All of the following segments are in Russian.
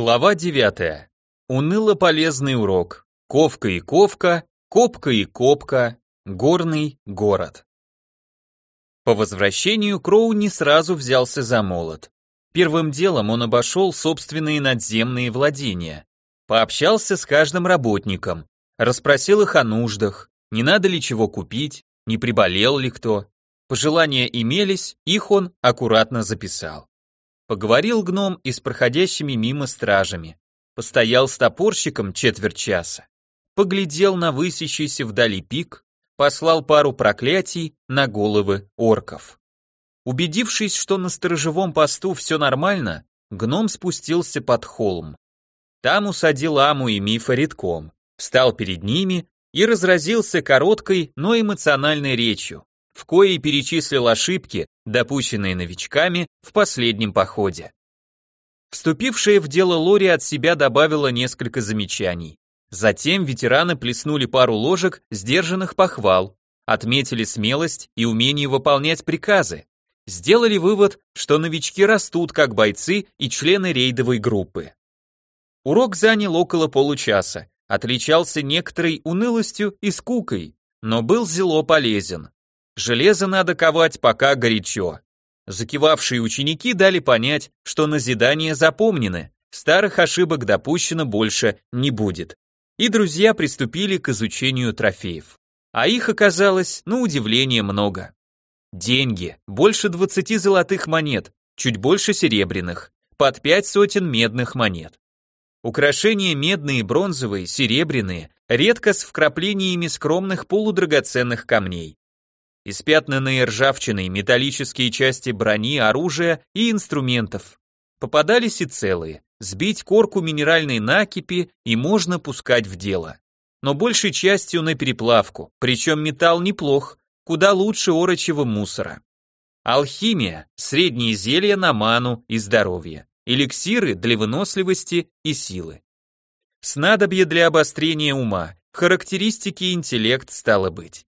Глава 9. Уныло полезный урок. Ковка и ковка, копка и копка, горный город. По возвращению Кроу не сразу взялся за молот. Первым делом он обошел собственные надземные владения, пообщался с каждым работником, расспросил их о нуждах, не надо ли чего купить, не приболел ли кто. Пожелания имелись, их он аккуратно записал. Поговорил гном и с проходящими мимо стражами. Постоял с топорщиком четверть часа. Поглядел на высящийся вдали пик, послал пару проклятий на головы орков. Убедившись, что на сторожевом посту все нормально, гном спустился под холм. Там усадил Аму и Мифа редком, встал перед ними и разразился короткой, но эмоциональной речью в коей перечислил ошибки, допущенные новичками в последнем походе. Вступившая в дело Лори от себя добавила несколько замечаний. Затем ветераны плеснули пару ложек сдержанных похвал, отметили смелость и умение выполнять приказы, сделали вывод, что новички растут как бойцы и члены рейдовой группы. Урок занял около получаса, отличался некоторой унылостью и скукой, но был зело полезен. Железо надо ковать пока горячо. Закивавшие ученики дали понять, что назидания запомнены, старых ошибок допущено больше не будет. И друзья приступили к изучению трофеев. А их оказалось, на удивление, много. Деньги, больше 20 золотых монет, чуть больше серебряных, под пять сотен медных монет. Украшения медные, бронзовые, серебряные, редко с вкраплениями скромных полудрагоценных камней испятнанные ржавчиной металлические части брони, оружия и инструментов. Попадались и целые, сбить корку минеральной накипи и можно пускать в дело. Но большей частью на переплавку, причем металл неплох, куда лучше орочего мусора. Алхимия, средние зелья на ману и здоровье, эликсиры для выносливости и силы. Снадобье для обострения ума, характеристики интеллект стало быть.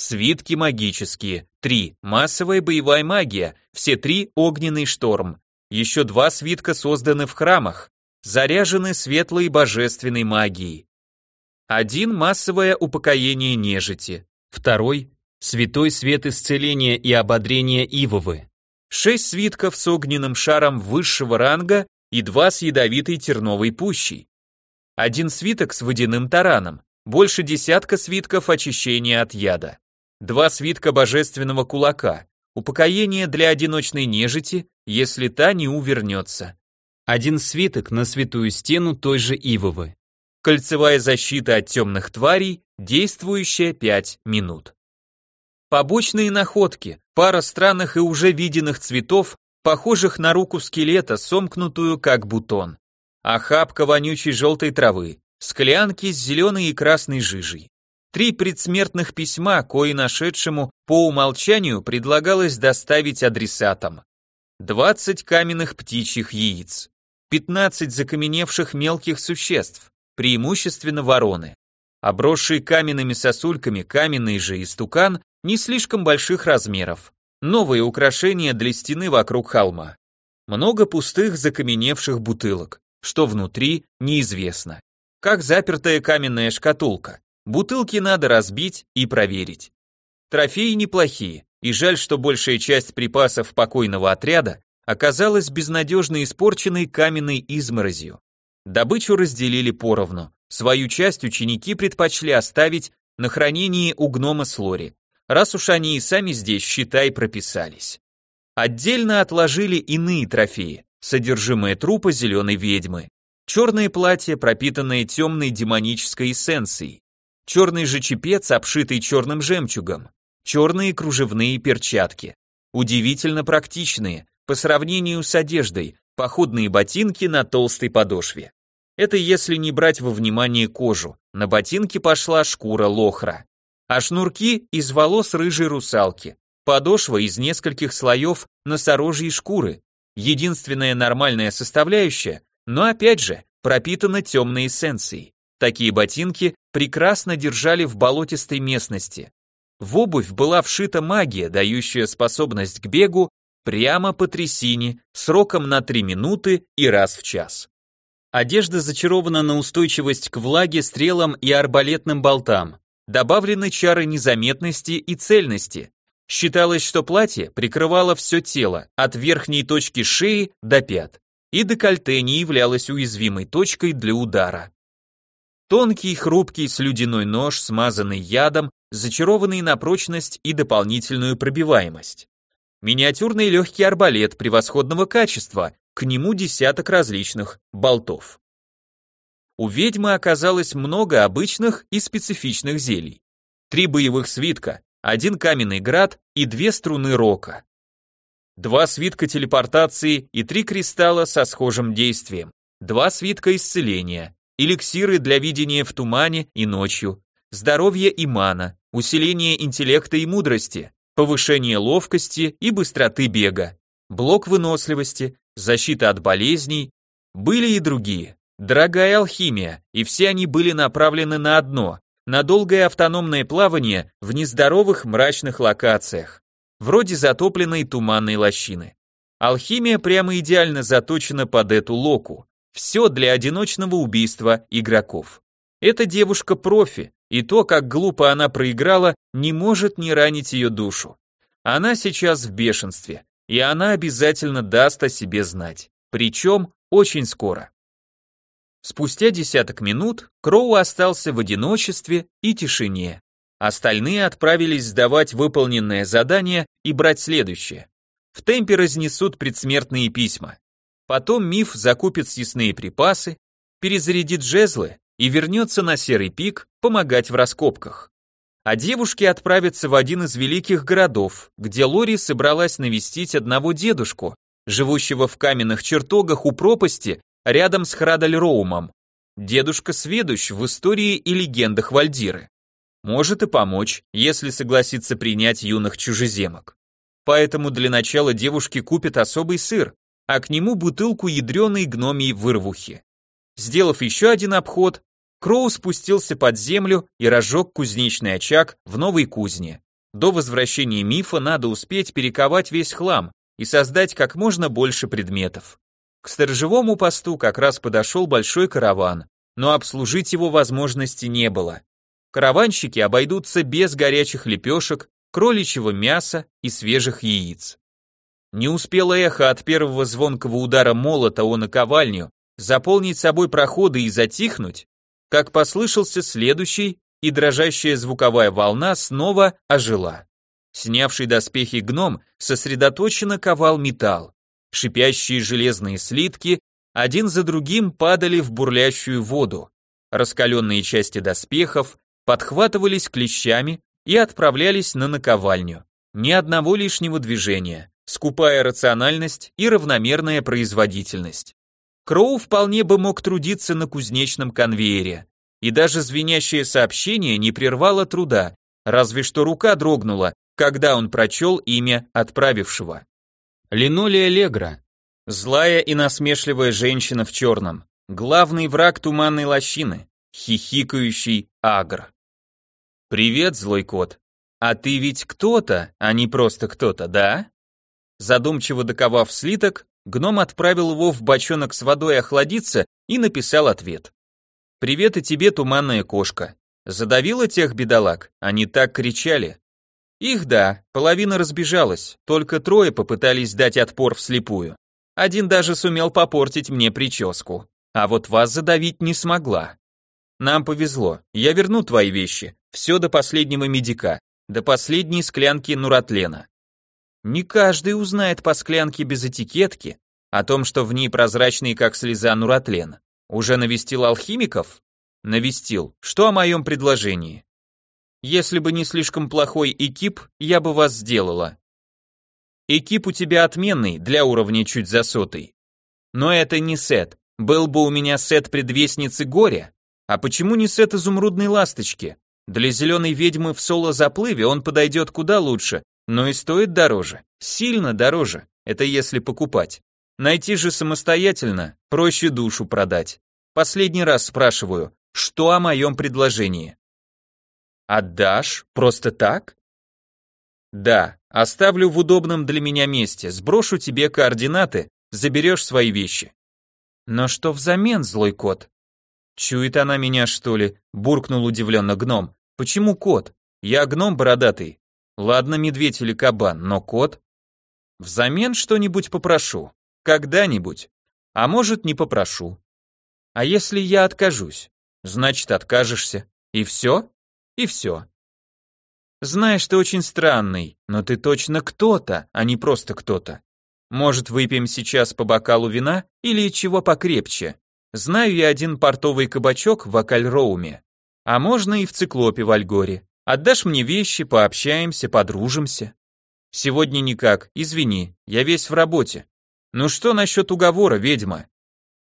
Свитки магические. Три. Массовая боевая магия. Все три огненный шторм. Еще два свитка созданы в храмах. Заряжены светлой божественной магией. Один массовое упокоение нежити. Второй святой свет исцеления и ободрения Ивовы. Шесть свитков с огненным шаром высшего ранга и два с ядовитой терновой пущей. Один свиток с водяным тараном, больше десятка свитков очищения от яда два свитка божественного кулака, упокоение для одиночной нежити, если та не увернется. Один свиток на святую стену той же Ивовы. Кольцевая защита от темных тварей, действующая 5 минут. Побочные находки, пара странных и уже виденных цветов, похожих на руку скелета, сомкнутую как бутон. Охапка вонючей желтой травы, склянки с зеленой и красной жижей. Три предсмертных письма, кои нашедшему по умолчанию предлагалось доставить адресатам. 20 каменных птичьих яиц, 15 закаменевших мелких существ, преимущественно вороны. Обросший каменными сосульками каменный же истукан не слишком больших размеров. Новые украшения для стены вокруг холма. Много пустых закаменевших бутылок, что внутри неизвестно. Как запертая каменная шкатулка. Бутылки надо разбить и проверить. Трофеи неплохие, и жаль, что большая часть припасов покойного отряда оказалась безнадежно испорченной каменной изморозью. Добычу разделили поровну. Свою часть ученики предпочли оставить на хранении у гнома Слори, раз уж они и сами здесь, считай, прописались. Отдельно отложили иные трофеи, содержимое трупа зеленой ведьмы, черное платье, пропитанное темной демонической эссенцией, черный же чепец, обшитый черным жемчугом, черные кружевные перчатки. Удивительно практичные, по сравнению с одеждой, походные ботинки на толстой подошве. Это если не брать во внимание кожу, на ботинке пошла шкура лохра. А шнурки из волос рыжей русалки, подошва из нескольких слоев носорожьей шкуры, единственная нормальная составляющая, но опять же, пропитана темной эссенцией. Такие ботинки прекрасно держали в болотистой местности. В обувь была вшита магия, дающая способность к бегу прямо по трясине, сроком на 3 минуты и раз в час. Одежда зачарована на устойчивость к влаге, стрелам и арбалетным болтам. Добавлены чары незаметности и цельности. Считалось, что платье прикрывало все тело, от верхней точки шеи до пят, и декольте не являлось уязвимой точкой для удара. Тонкий, хрупкий слюдяной нож, смазанный ядом, зачарованный на прочность и дополнительную пробиваемость. Миниатюрный легкий арбалет превосходного качества, к нему десяток различных болтов. У ведьмы оказалось много обычных и специфичных зелий. Три боевых свитка, один каменный град и две струны рока. Два свитка телепортации и три кристалла со схожим действием. Два свитка исцеления, эликсиры для видения в тумане и ночью, здоровье и мана, усиление интеллекта и мудрости, повышение ловкости и быстроты бега, блок выносливости, защита от болезней, были и другие. Дорогая алхимия, и все они были направлены на одно, на долгое автономное плавание в нездоровых мрачных локациях, вроде затопленной туманной лощины. Алхимия прямо идеально заточена под эту локу. Все для одиночного убийства игроков. Эта девушка профи, и то, как глупо она проиграла, не может не ранить ее душу. Она сейчас в бешенстве, и она обязательно даст о себе знать. Причем очень скоро. Спустя десяток минут Кроу остался в одиночестве и тишине. Остальные отправились сдавать выполненное задание и брать следующее. В темпе разнесут предсмертные письма. Потом Миф закупит съестные припасы, перезарядит жезлы и вернется на Серый пик помогать в раскопках. А девушки отправятся в один из великих городов, где Лори собралась навестить одного дедушку, живущего в каменных чертогах у пропасти рядом с Храдальроумом. Дедушка сведущ в истории и легендах Вальдиры. Может и помочь, если согласится принять юных чужеземок. Поэтому для начала девушки купят особый сыр, а к нему бутылку ядреной гномии вырвухи. Сделав еще один обход, Кроу спустился под землю и разжег кузнечный очаг в новой кузне. До возвращения мифа надо успеть перековать весь хлам и создать как можно больше предметов. К сторожевому посту как раз подошел большой караван, но обслужить его возможности не было. Караванщики обойдутся без горячих лепешек, кроличьего мяса и свежих яиц. Не успело эхо от первого звонкого удара молота о наковальню заполнить собой проходы и затихнуть, как послышался следующий, и дрожащая звуковая волна снова ожила. Снявший доспехи гном сосредоточенно ковал металл. Шипящие железные слитки один за другим падали в бурлящую воду. Раскаленные части доспехов подхватывались клещами и отправлялись на наковальню. Ни одного лишнего движения, скупая рациональность и равномерная производительность. Кроу вполне бы мог трудиться на кузнечном конвейере, и даже звенящее сообщение не прервало труда, разве что рука дрогнула, когда он прочел имя отправившего. Линолия Легра. Злая и насмешливая женщина в черном. Главный враг туманной лощины. Хихикающий агр. «Привет, злой кот. А ты ведь кто-то, а не просто кто-то, да?» Задумчиво доковав слиток, Гном отправил его в бочонок с водой охладиться и написал ответ. «Привет и тебе, туманная кошка. Задавила тех бедолаг? Они так кричали». Их да, половина разбежалась, только трое попытались дать отпор вслепую. Один даже сумел попортить мне прическу, а вот вас задавить не смогла. Нам повезло, я верну твои вещи, все до последнего медика, до последней склянки нуратлена. Не каждый узнает по склянке без этикетки о том, что в ней прозрачный, как слеза, нуратлен. Уже навестил алхимиков? Навестил. Что о моем предложении? Если бы не слишком плохой экип, я бы вас сделала. Экип у тебя отменный, для уровня чуть за сотый. Но это не сет. Был бы у меня сет предвестницы горя. А почему не сет изумрудной ласточки? Для зеленой ведьмы в соло-заплыве он подойдет куда лучше, но и стоит дороже, сильно дороже, это если покупать. Найти же самостоятельно, проще душу продать. Последний раз спрашиваю, что о моем предложении? Отдашь? Просто так? Да, оставлю в удобном для меня месте, сброшу тебе координаты, заберешь свои вещи. Но что взамен, злой кот? Чует она меня, что ли? Буркнул удивленно гном. Почему кот? Я гном бородатый. Ладно, медведь или кабан, но кот? Взамен что-нибудь попрошу. Когда-нибудь. А может, не попрошу. А если я откажусь? Значит, откажешься. И все? И все. Знаешь, ты очень странный, но ты точно кто-то, а не просто кто-то. Может, выпьем сейчас по бокалу вина или чего покрепче? Знаю я один портовый кабачок в Акальроуме. А можно и в циклопе в Альгоре. Отдашь мне вещи, пообщаемся, подружимся. Сегодня никак, извини, я весь в работе. Ну что насчет уговора, ведьма?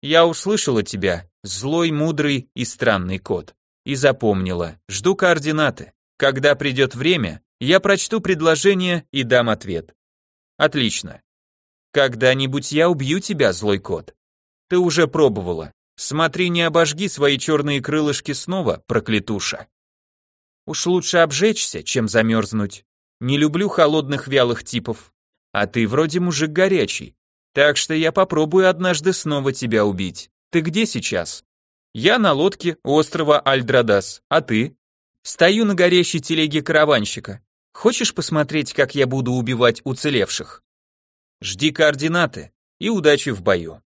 Я услышала тебя, злой, мудрый и странный кот. И запомнила, жду координаты. Когда придет время, я прочту предложение и дам ответ. Отлично. Когда-нибудь я убью тебя, злой кот. Ты уже пробовала. Смотри, не обожги свои черные крылышки снова, проклятуша. Уж лучше обжечься, чем замерзнуть. Не люблю холодных вялых типов. А ты вроде мужик горячий. Так что я попробую однажды снова тебя убить. Ты где сейчас? Я на лодке острова Альдрадас, а ты? Стою на горящей телеге караванщика. Хочешь посмотреть, как я буду убивать уцелевших? Жди координаты и удачи в бою.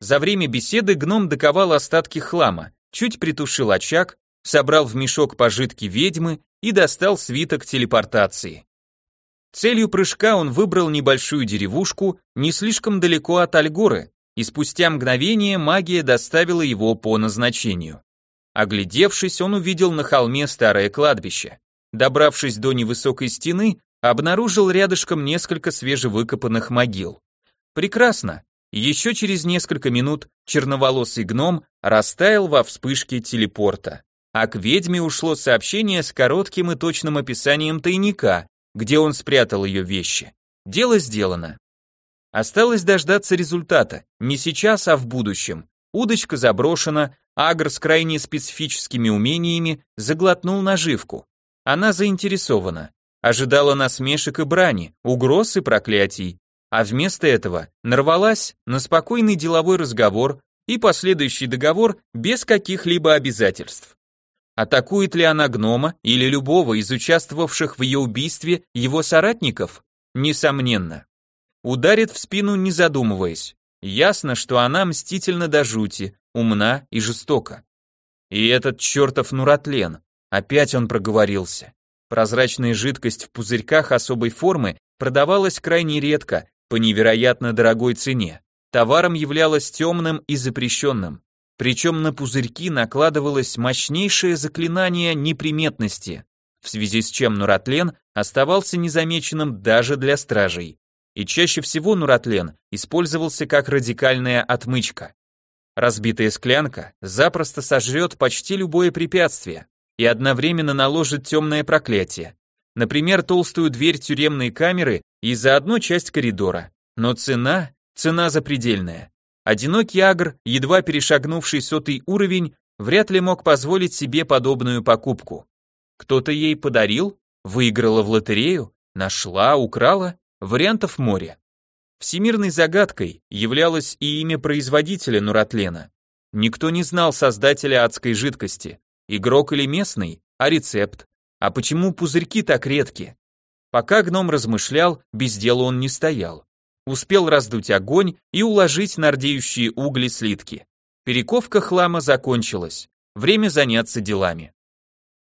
За время беседы гном доковал остатки хлама, чуть притушил очаг, собрал в мешок пожитки ведьмы и достал свиток телепортации. Целью прыжка он выбрал небольшую деревушку не слишком далеко от Альгоры, и спустя мгновение магия доставила его по назначению. Оглядевшись, он увидел на холме старое кладбище. Добравшись до невысокой стены, обнаружил рядышком несколько свежевыкопанных могил. Прекрасно. Еще через несколько минут черноволосый гном растаял во вспышке телепорта а к ведьме ушло сообщение с коротким и точным описанием тайника, где он спрятал ее вещи. Дело сделано. Осталось дождаться результата, не сейчас, а в будущем. Удочка заброшена, Агр с крайне специфическими умениями заглотнул наживку. Она заинтересована, ожидала насмешек и брани, угроз и проклятий, а вместо этого нарвалась на спокойный деловой разговор и последующий договор без каких-либо обязательств. Атакует ли она гнома или любого из участвовавших в ее убийстве его соратников? Несомненно. Ударит в спину, не задумываясь. Ясно, что она мстительна до жути, умна и жестока. И этот чертов Нуратлен, опять он проговорился. Прозрачная жидкость в пузырьках особой формы продавалась крайне редко, по невероятно дорогой цене. Товаром являлась темным и запрещенным причем на пузырьки накладывалось мощнейшее заклинание неприметности, в связи с чем Нуратлен оставался незамеченным даже для стражей. И чаще всего Нуратлен использовался как радикальная отмычка. Разбитая склянка запросто сожрет почти любое препятствие и одновременно наложит темное проклятие. Например, толстую дверь тюремной камеры и заодно часть коридора. Но цена, цена запредельная. Одинокий агр, едва перешагнувший сотый уровень, вряд ли мог позволить себе подобную покупку. Кто-то ей подарил, выиграла в лотерею, нашла, украла, вариантов море. Всемирной загадкой являлось и имя производителя Нуратлена. Никто не знал создателя адской жидкости, игрок или местный, а рецепт. А почему пузырьки так редки? Пока гном размышлял, без дела он не стоял. Успел раздуть огонь и уложить на рдеющие угли слитки. Перековка хлама закончилась. Время заняться делами.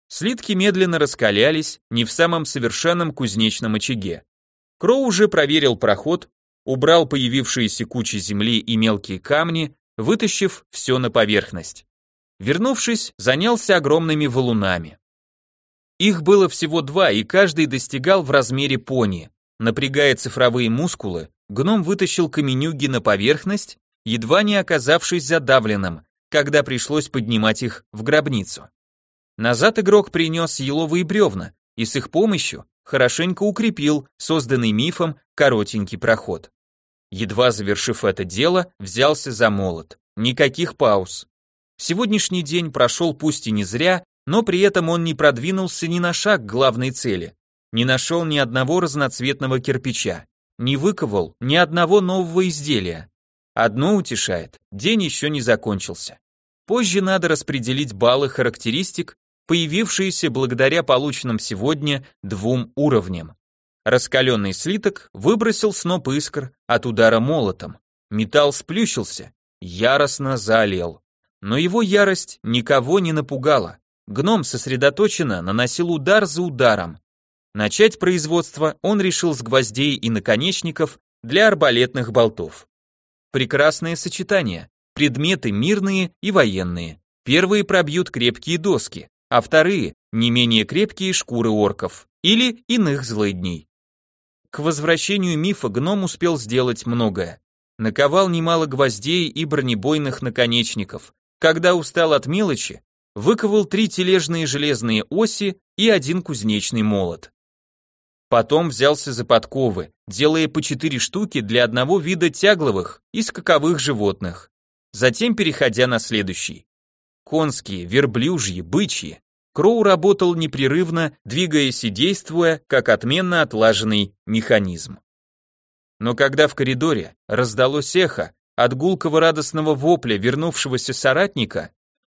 Слитки медленно раскалялись, не в самом совершенном кузнечном очаге. Кроу уже проверил проход, убрал появившиеся кучи земли и мелкие камни, вытащив все на поверхность. Вернувшись, занялся огромными валунами. Их было всего два, и каждый достигал в размере пони. Напрягая цифровые мускулы, гном вытащил каменюги на поверхность, едва не оказавшись задавленным, когда пришлось поднимать их в гробницу. Назад игрок принес еловые бревна и с их помощью хорошенько укрепил созданный мифом коротенький проход. Едва завершив это дело, взялся за молот. Никаких пауз. Сегодняшний день прошел пусть и не зря, но при этом он не продвинулся ни на шаг к главной цели не нашел ни одного разноцветного кирпича, не выковал ни одного нового изделия. Одно утешает, день еще не закончился. Позже надо распределить баллы характеристик, появившиеся благодаря полученным сегодня двум уровням. Раскаленный слиток выбросил сноп искр от удара молотом. Металл сплющился, яростно заолел. Но его ярость никого не напугала. Гном сосредоточенно наносил удар за ударом. Начать производство он решил с гвоздей и наконечников для арбалетных болтов. Прекрасное сочетание. Предметы мирные и военные. Первые пробьют крепкие доски, а вторые – не менее крепкие шкуры орков или иных злыдней. К возвращению мифа гном успел сделать многое. Наковал немало гвоздей и бронебойных наконечников. Когда устал от мелочи, выковал три тележные железные оси и один кузнечный молот. Потом взялся за подковы, делая по четыре штуки для одного вида тягловых и скаковых животных. Затем переходя на следующий. Конские, верблюжьи, бычьи. Кроу работал непрерывно, двигаясь и действуя, как отменно отлаженный механизм. Но когда в коридоре раздалось эхо от гулкого радостного вопля вернувшегося соратника,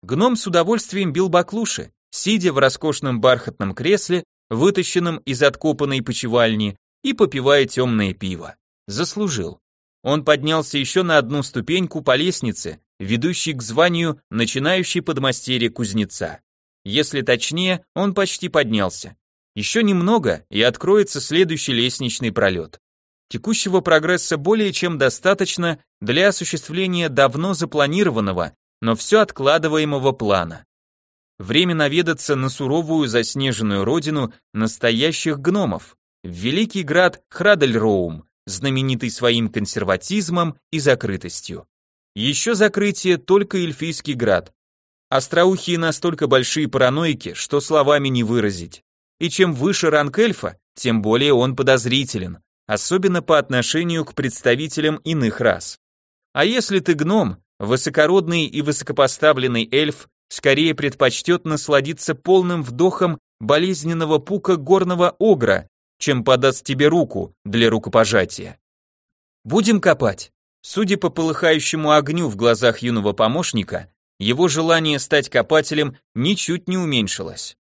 гном с удовольствием бил баклуши, сидя в роскошном бархатном кресле, вытащенном из откопанной почевальни, и попивая темное пиво. Заслужил. Он поднялся еще на одну ступеньку по лестнице, ведущей к званию начинающий подмастерье кузнеца. Если точнее, он почти поднялся. Еще немного, и откроется следующий лестничный пролет. Текущего прогресса более чем достаточно для осуществления давно запланированного, но все откладываемого плана. Время наведаться на суровую заснеженную родину настоящих гномов, в великий град Храдельроум, знаменитый своим консерватизмом и закрытостью. Еще закрытие только эльфийский град, Остроухие настолько большие параноики, что словами не выразить. И чем выше ранг эльфа, тем более он подозрителен, особенно по отношению к представителям иных рас. А если ты гном, высокородный и высокопоставленный эльф скорее предпочтет насладиться полным вдохом болезненного пука горного огра, чем подаст тебе руку для рукопожатия. Будем копать. Судя по полыхающему огню в глазах юного помощника, его желание стать копателем ничуть не уменьшилось.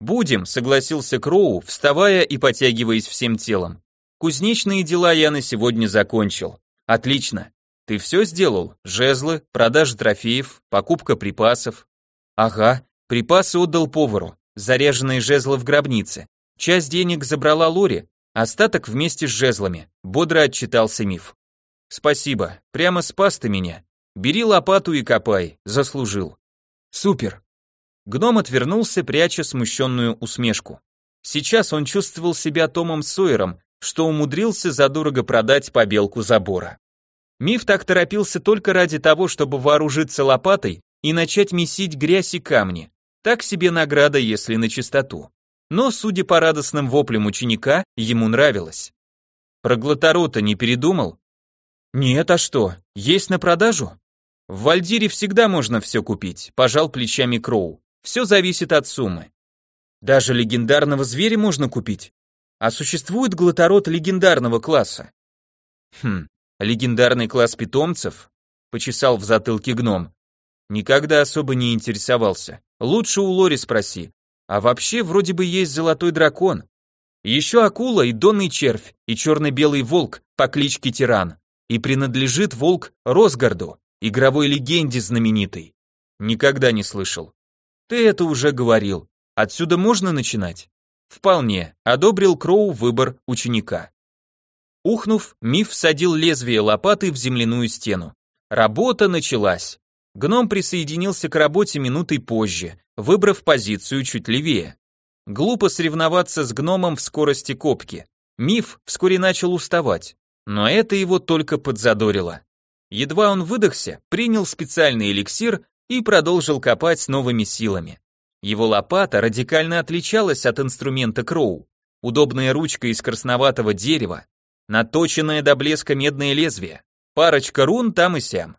«Будем», — согласился Кроу, вставая и потягиваясь всем телом. «Кузнечные дела я на сегодня закончил. Отлично. Ты все сделал? Жезлы, продажа трофеев, покупка припасов?» «Ага, припасы отдал повару, заряженные жезлы в гробнице. Часть денег забрала Лори, остаток вместе с жезлами», — бодро отчитался Миф. «Спасибо, прямо спас ты меня. Бери лопату и копай, заслужил. Супер. Гном отвернулся, пряча смущенную усмешку. Сейчас он чувствовал себя Томом Сойером, что умудрился задорого продать побелку забора. Миф так торопился только ради того, чтобы вооружиться лопатой и начать месить грязь и камни. Так себе награда, если на чистоту. Но, судя по радостным воплям ученика, ему нравилось. Про глоторота не передумал? Нет, а что, есть на продажу? В Вальдире всегда можно все купить, пожал плечами Кроу. Все зависит от суммы. Даже легендарного зверя можно купить. А существует глотород легендарного класса? Хм, легендарный класс питомцев? Почесал в затылке гном. Никогда особо не интересовался. Лучше у Лори спроси. А вообще, вроде бы есть золотой дракон. Еще акула и донный червь, и черно-белый волк по кличке Тиран. И принадлежит волк Росгарду игровой легенде знаменитой. Никогда не слышал. Ты это уже говорил. Отсюда можно начинать? Вполне, одобрил Кроу выбор ученика. Ухнув, Миф всадил лезвие лопаты в земляную стену. Работа началась. Гном присоединился к работе минутой позже, выбрав позицию чуть левее. Глупо соревноваться с гномом в скорости копки. Миф вскоре начал уставать, но это его только подзадорило. Едва он выдохся, принял специальный эликсир и продолжил копать с новыми силами. Его лопата радикально отличалась от инструмента Кроу. Удобная ручка из красноватого дерева, наточенное до блеска медное лезвие, парочка рун там и сям.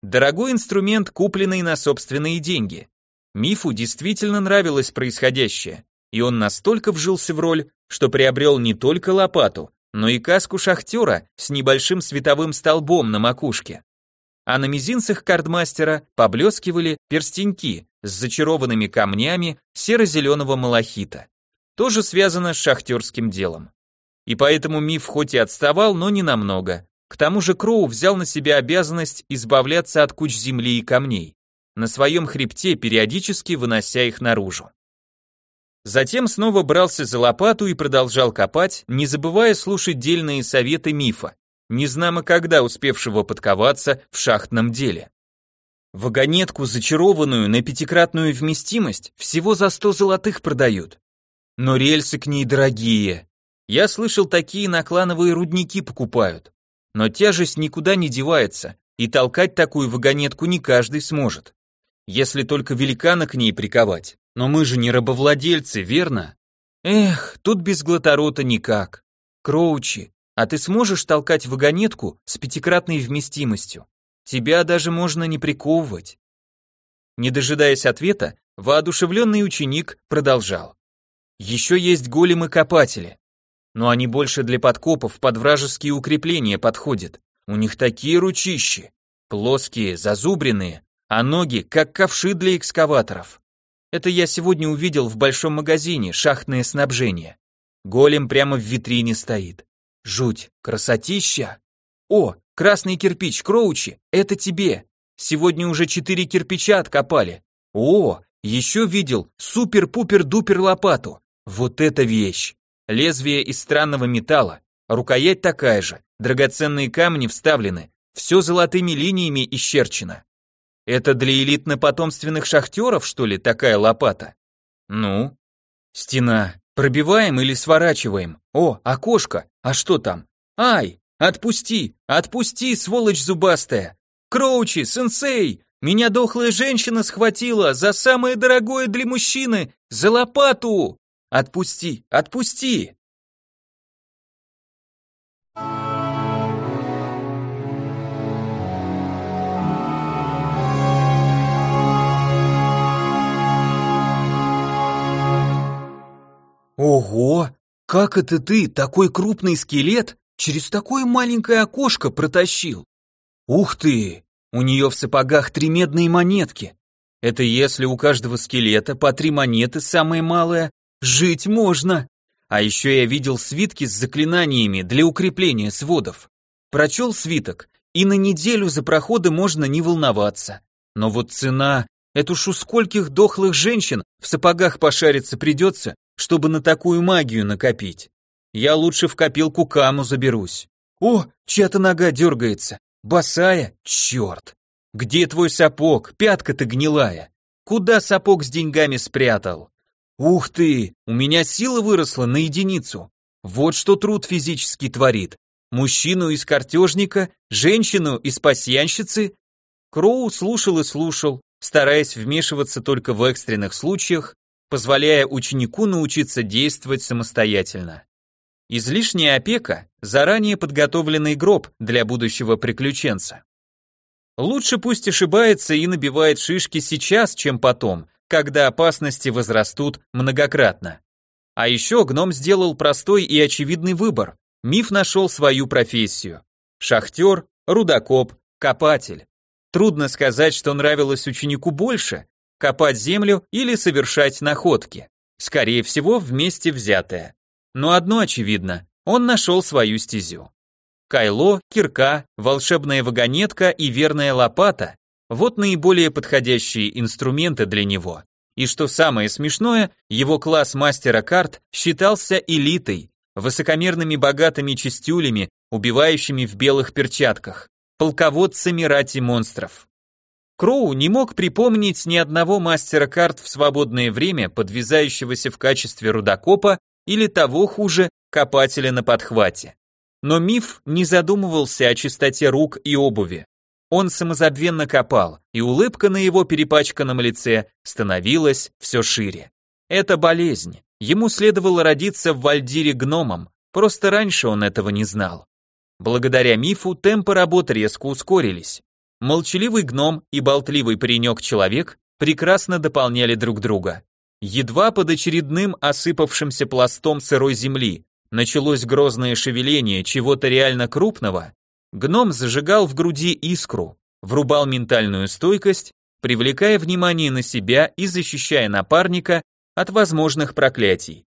Дорогой инструмент, купленный на собственные деньги. Мифу действительно нравилось происходящее, и он настолько вжился в роль, что приобрел не только лопату, но и каску шахтера с небольшим световым столбом на макушке. А на мизинцах кардмастера поблескивали перстеньки с зачарованными камнями серо-зеленого малахита. Тоже связано с шахтерским делом. И поэтому миф хоть и отставал, но не намного. К тому же Кроу взял на себя обязанность избавляться от куч земли и камней, на своем хребте периодически вынося их наружу. Затем снова брался за лопату и продолжал копать, не забывая слушать дельные советы мифа, незнамо когда успевшего подковаться в шахтном деле. Вагонетку, зачарованную на пятикратную вместимость, всего за сто золотых продают. Но рельсы к ней дорогие. Я слышал, такие на клановые рудники покупают. Но тяжесть никуда не девается, и толкать такую вагонетку не каждый сможет. Если только великана к ней приковать. Но мы же не рабовладельцы, верно? Эх, тут без глоторота никак. Кроучи, а ты сможешь толкать вагонетку с пятикратной вместимостью? Тебя даже можно не приковывать. Не дожидаясь ответа, воодушевленный ученик продолжал. Еще есть големы-копатели. Но они больше для подкопов под вражеские укрепления подходят. У них такие ручищи. Плоские, зазубренные, а ноги как ковши для экскаваторов. Это я сегодня увидел в большом магазине, шахтное снабжение. Голем прямо в витрине стоит. Жуть, красотища. О, красный кирпич, Кроучи, это тебе. Сегодня уже четыре кирпича откопали. О, еще видел супер-пупер-дупер лопату. Вот эта вещь. Лезвие из странного металла, рукоять такая же, драгоценные камни вставлены, все золотыми линиями исчерчено. Это для элитно-потомственных шахтеров, что ли, такая лопата? Ну? Стена. Пробиваем или сворачиваем? О, окошко. А что там? Ай, отпусти, отпусти, сволочь зубастая. Кроучи, сенсей, меня дохлая женщина схватила за самое дорогое для мужчины, за лопату. Отпусти, отпусти. Ого! Как это ты, такой крупный скелет, через такое маленькое окошко протащил? Ух ты! У нее в сапогах три медные монетки. Это если у каждого скелета по три монеты, самое малое, жить можно. А еще я видел свитки с заклинаниями для укрепления сводов. Прочел свиток, и на неделю за проходы можно не волноваться. Но вот цена, это уж у скольких дохлых женщин в сапогах пошариться придется, чтобы на такую магию накопить. Я лучше в копилку каму заберусь. О, чья-то нога дергается. Босая? Черт. Где твой сапог? Пятка-то гнилая. Куда сапог с деньгами спрятал? Ух ты, у меня сила выросла на единицу. Вот что труд физический творит. Мужчину из картежника, женщину из пасьянщицы. Кроу слушал и слушал, стараясь вмешиваться только в экстренных случаях, позволяя ученику научиться действовать самостоятельно. Излишняя опека – заранее подготовленный гроб для будущего приключенца. Лучше пусть ошибается и набивает шишки сейчас, чем потом, когда опасности возрастут многократно. А еще гном сделал простой и очевидный выбор. Миф нашел свою профессию. Шахтер, рудокоп, копатель. Трудно сказать, что нравилось ученику больше, копать землю или совершать находки. Скорее всего, вместе взятое. Но одно очевидно, он нашел свою стезю. Кайло, кирка, волшебная вагонетка и верная лопата – вот наиболее подходящие инструменты для него. И что самое смешное, его класс мастера карт считался элитой, высокомерными богатыми чистюлями, убивающими в белых перчатках, полководцами рати монстров. Кроу не мог припомнить ни одного мастера карт в свободное время, подвязающегося в качестве рудокопа или того хуже, копателя на подхвате. Но миф не задумывался о чистоте рук и обуви. Он самозабвенно копал, и улыбка на его перепачканном лице становилась все шире. Это болезнь. Ему следовало родиться в Вальдире гномом, просто раньше он этого не знал. Благодаря мифу темпы работы резко ускорились. Молчаливый гном и болтливый паренек-человек прекрасно дополняли друг друга. Едва под очередным осыпавшимся пластом сырой земли, началось грозное шевеление чего-то реально крупного, гном зажигал в груди искру, врубал ментальную стойкость, привлекая внимание на себя и защищая напарника от возможных проклятий.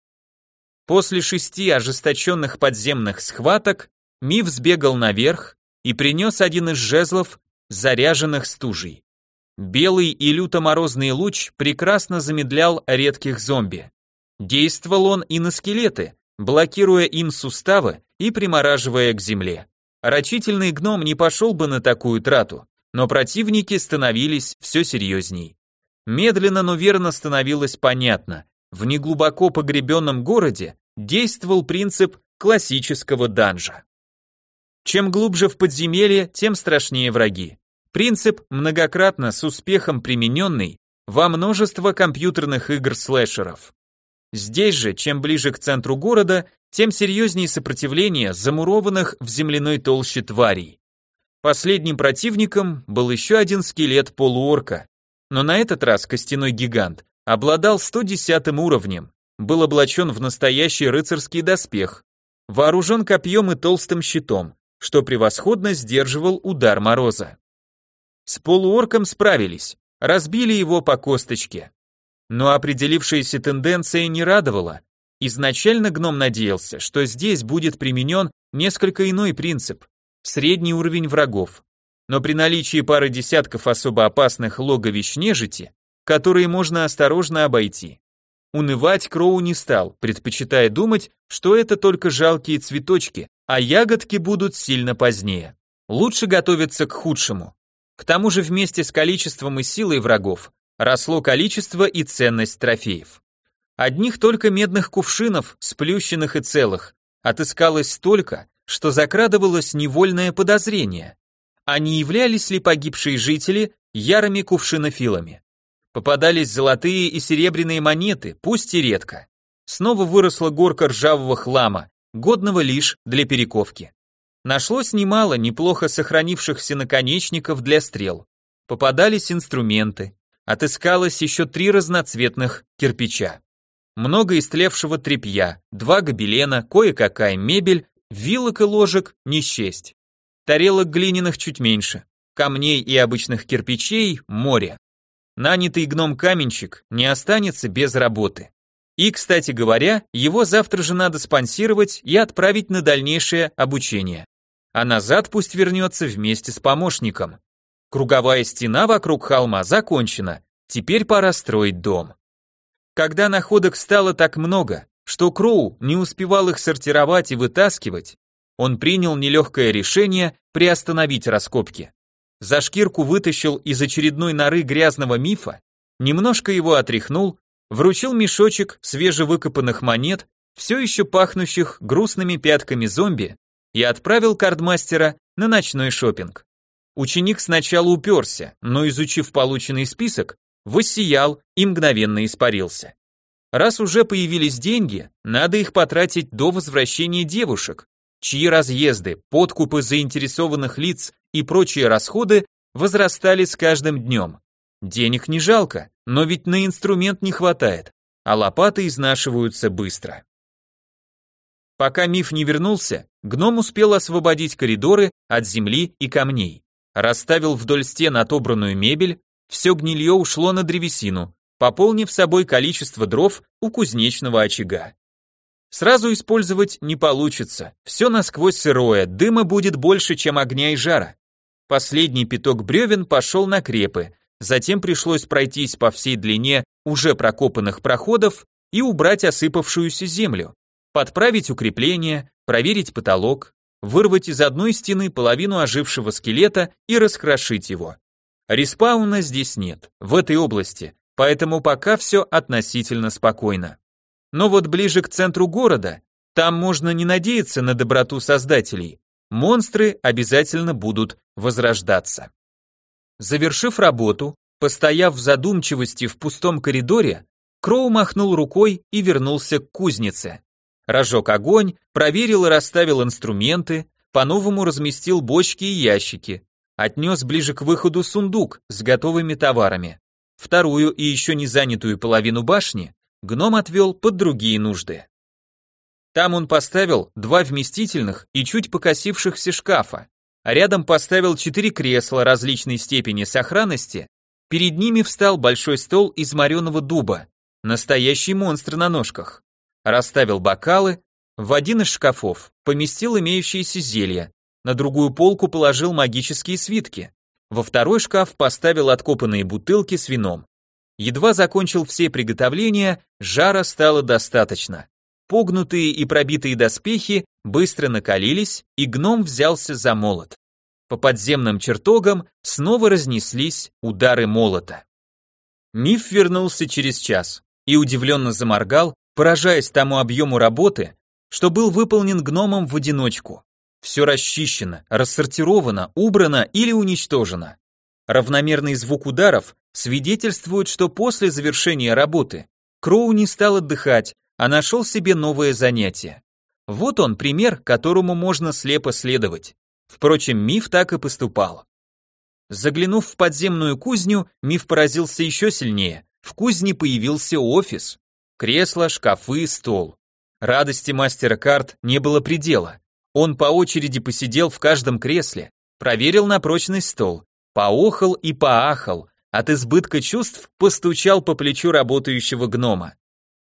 После шести ожесточенных подземных схваток Миф сбегал наверх и принес один из жезлов, заряженных стужей. Белый и люто-морозный луч прекрасно замедлял редких зомби. Действовал он и на скелеты, блокируя им суставы и примораживая к земле. Рачительный гном не пошел бы на такую трату, но противники становились все серьезней. Медленно, но верно становилось понятно, в неглубоко погребенном городе действовал принцип классического данжа. Чем глубже в подземелье, тем страшнее враги. Принцип, многократно с успехом примененный во множество компьютерных игр-слэшеров. Здесь же, чем ближе к центру города, тем серьезнее сопротивление замурованных в земляной толще тварей. Последним противником был еще один скелет полуорка, но на этот раз костяной гигант обладал 110 уровнем, был облачен в настоящий рыцарский доспех, вооружен копьем и толстым щитом, что превосходно сдерживал удар мороза. С полуорком справились, разбили его по косточке. Но определившаяся тенденция не радовала. Изначально гном надеялся, что здесь будет применен несколько иной принцип – средний уровень врагов. Но при наличии пары десятков особо опасных логовищ нежити, которые можно осторожно обойти. Унывать Кроу не стал, предпочитая думать, что это только жалкие цветочки, а ягодки будут сильно позднее. Лучше готовиться к худшему. К тому же вместе с количеством и силой врагов росло количество и ценность трофеев. Одних только медных кувшинов, сплющенных и целых, отыскалось столько, что закрадывалось невольное подозрение. А не являлись ли погибшие жители ярыми кувшинофилами? Попадались золотые и серебряные монеты, пусть и редко. Снова выросла горка ржавого хлама, годного лишь для перековки. Нашлось немало неплохо сохранившихся наконечников для стрел. Попадались инструменты. Отыскалось еще три разноцветных кирпича. Много истлевшего тряпья, два гобелена, кое-какая мебель, вилок и ложек не счесть. Тарелок глиняных чуть меньше, камней и обычных кирпичей море. Нанятый гном-каменщик не останется без работы. И, кстати говоря, его завтра же надо спонсировать и отправить на дальнейшее обучение а назад пусть вернется вместе с помощником. Круговая стена вокруг холма закончена, теперь пора строить дом. Когда находок стало так много, что Кроу не успевал их сортировать и вытаскивать, он принял нелегкое решение приостановить раскопки. За шкирку вытащил из очередной норы грязного мифа, немножко его отряхнул, вручил мешочек свежевыкопанных монет, все еще пахнущих грустными пятками зомби, и отправил кардмастера на ночной шопинг. Ученик сначала уперся, но изучив полученный список, воссиял и мгновенно испарился. Раз уже появились деньги, надо их потратить до возвращения девушек, чьи разъезды, подкупы заинтересованных лиц и прочие расходы возрастали с каждым днем. Денег не жалко, но ведь на инструмент не хватает, а лопаты изнашиваются быстро. Пока миф не вернулся, гном успел освободить коридоры от земли и камней. Расставил вдоль стен отобранную мебель, все гнилье ушло на древесину, пополнив собой количество дров у кузнечного очага. Сразу использовать не получится, все насквозь сырое, дыма будет больше, чем огня и жара. Последний пяток бревен пошел на крепы, затем пришлось пройтись по всей длине уже прокопанных проходов и убрать осыпавшуюся землю подправить укрепление, проверить потолок, вырвать из одной стены половину ожившего скелета и раскрошить его. Респауна здесь нет, в этой области, поэтому пока все относительно спокойно. Но вот ближе к центру города, там можно не надеяться на доброту создателей, монстры обязательно будут возрождаться. Завершив работу, постояв в задумчивости в пустом коридоре, Кроу махнул рукой и вернулся к кузнице разжег огонь, проверил и расставил инструменты, по-новому разместил бочки и ящики, отнес ближе к выходу сундук с готовыми товарами. Вторую и еще не занятую половину башни гном отвел под другие нужды. Там он поставил два вместительных и чуть покосившихся шкафа, а рядом поставил четыре кресла различной степени сохранности, перед ними встал большой стол из мореного дуба, настоящий монстр на ножках. Расставил бокалы, в один из шкафов поместил имеющиеся зелья, на другую полку положил магические свитки, во второй шкаф поставил откопанные бутылки с вином. Едва закончил все приготовления, жара стало достаточно. Погнутые и пробитые доспехи быстро накалились, и гном взялся за молот. По подземным чертогам снова разнеслись удары молота. Миф вернулся через час и удивленно заморгал, поражаясь тому объему работы, что был выполнен гномом в одиночку. Все расчищено, рассортировано, убрано или уничтожено. Равномерный звук ударов свидетельствует, что после завершения работы Кроу не стал отдыхать, а нашел себе новое занятие. Вот он пример, которому можно слепо следовать. Впрочем, Миф так и поступал. Заглянув в подземную кузню, Миф поразился еще сильнее. В кузне появился офис. Кресло, шкафы, стол. Радости мастера карт не было предела. Он по очереди посидел в каждом кресле, проверил на прочность стол, поохал и поахал, от избытка чувств постучал по плечу работающего гнома.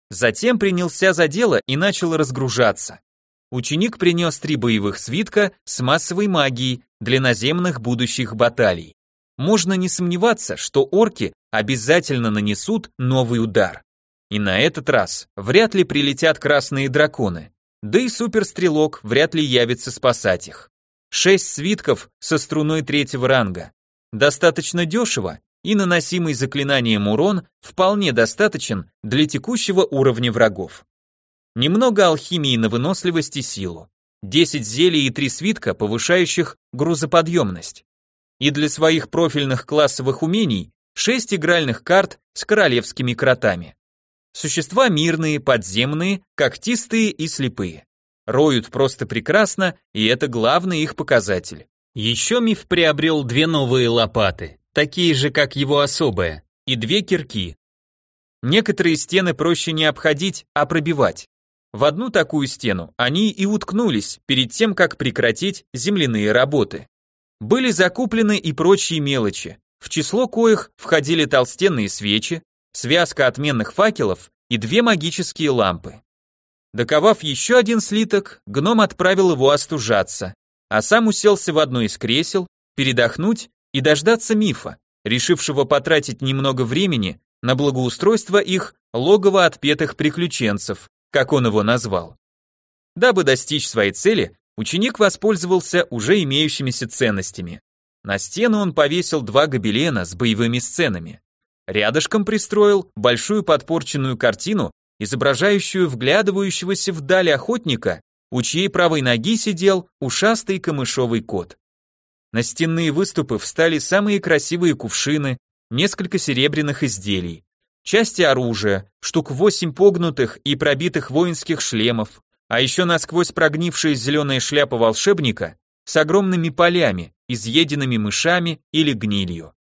Затем принялся за дело и начал разгружаться. Ученик принес три боевых свитка с массовой магией для наземных будущих баталий. Можно не сомневаться, что орки обязательно нанесут новый удар. И на этот раз вряд ли прилетят красные драконы. Да и суперстрелок вряд ли явится спасать их. Шесть свитков со струной третьего ранга. Достаточно дешево, и наносимый заклинанием урон вполне достаточен для текущего уровня врагов. Немного алхимии на выносливость и силу. 10 зелий и 3 свитка, повышающих грузоподъемность. И для своих профильных классовых умений 6 игральных карт с королевскими кротами. Существа мирные, подземные, когтистые и слепые. Роют просто прекрасно, и это главный их показатель. Еще миф приобрел две новые лопаты, такие же, как его особая, и две кирки. Некоторые стены проще не обходить, а пробивать. В одну такую стену они и уткнулись перед тем, как прекратить земляные работы. Были закуплены и прочие мелочи, в число коих входили толстенные свечи, связка отменных факелов и две магические лампы. Доковав еще один слиток, гном отправил его остужаться, а сам уселся в одно из кресел, передохнуть и дождаться мифа, решившего потратить немного времени на благоустройство их логова отпетых приключенцев, как он его назвал. Дабы достичь своей цели, ученик воспользовался уже имеющимися ценностями. На стену он повесил два гобелена с боевыми сценами. Рядышком пристроил большую подпорченную картину, изображающую вглядывающегося вдаль охотника, у чьей правой ноги сидел ушастый камышовый кот. На стенные выступы встали самые красивые кувшины, несколько серебряных изделий, части оружия, штук восемь погнутых и пробитых воинских шлемов, а еще насквозь прогнившая зеленая шляпа волшебника с огромными полями, изъеденными мышами или гнилью.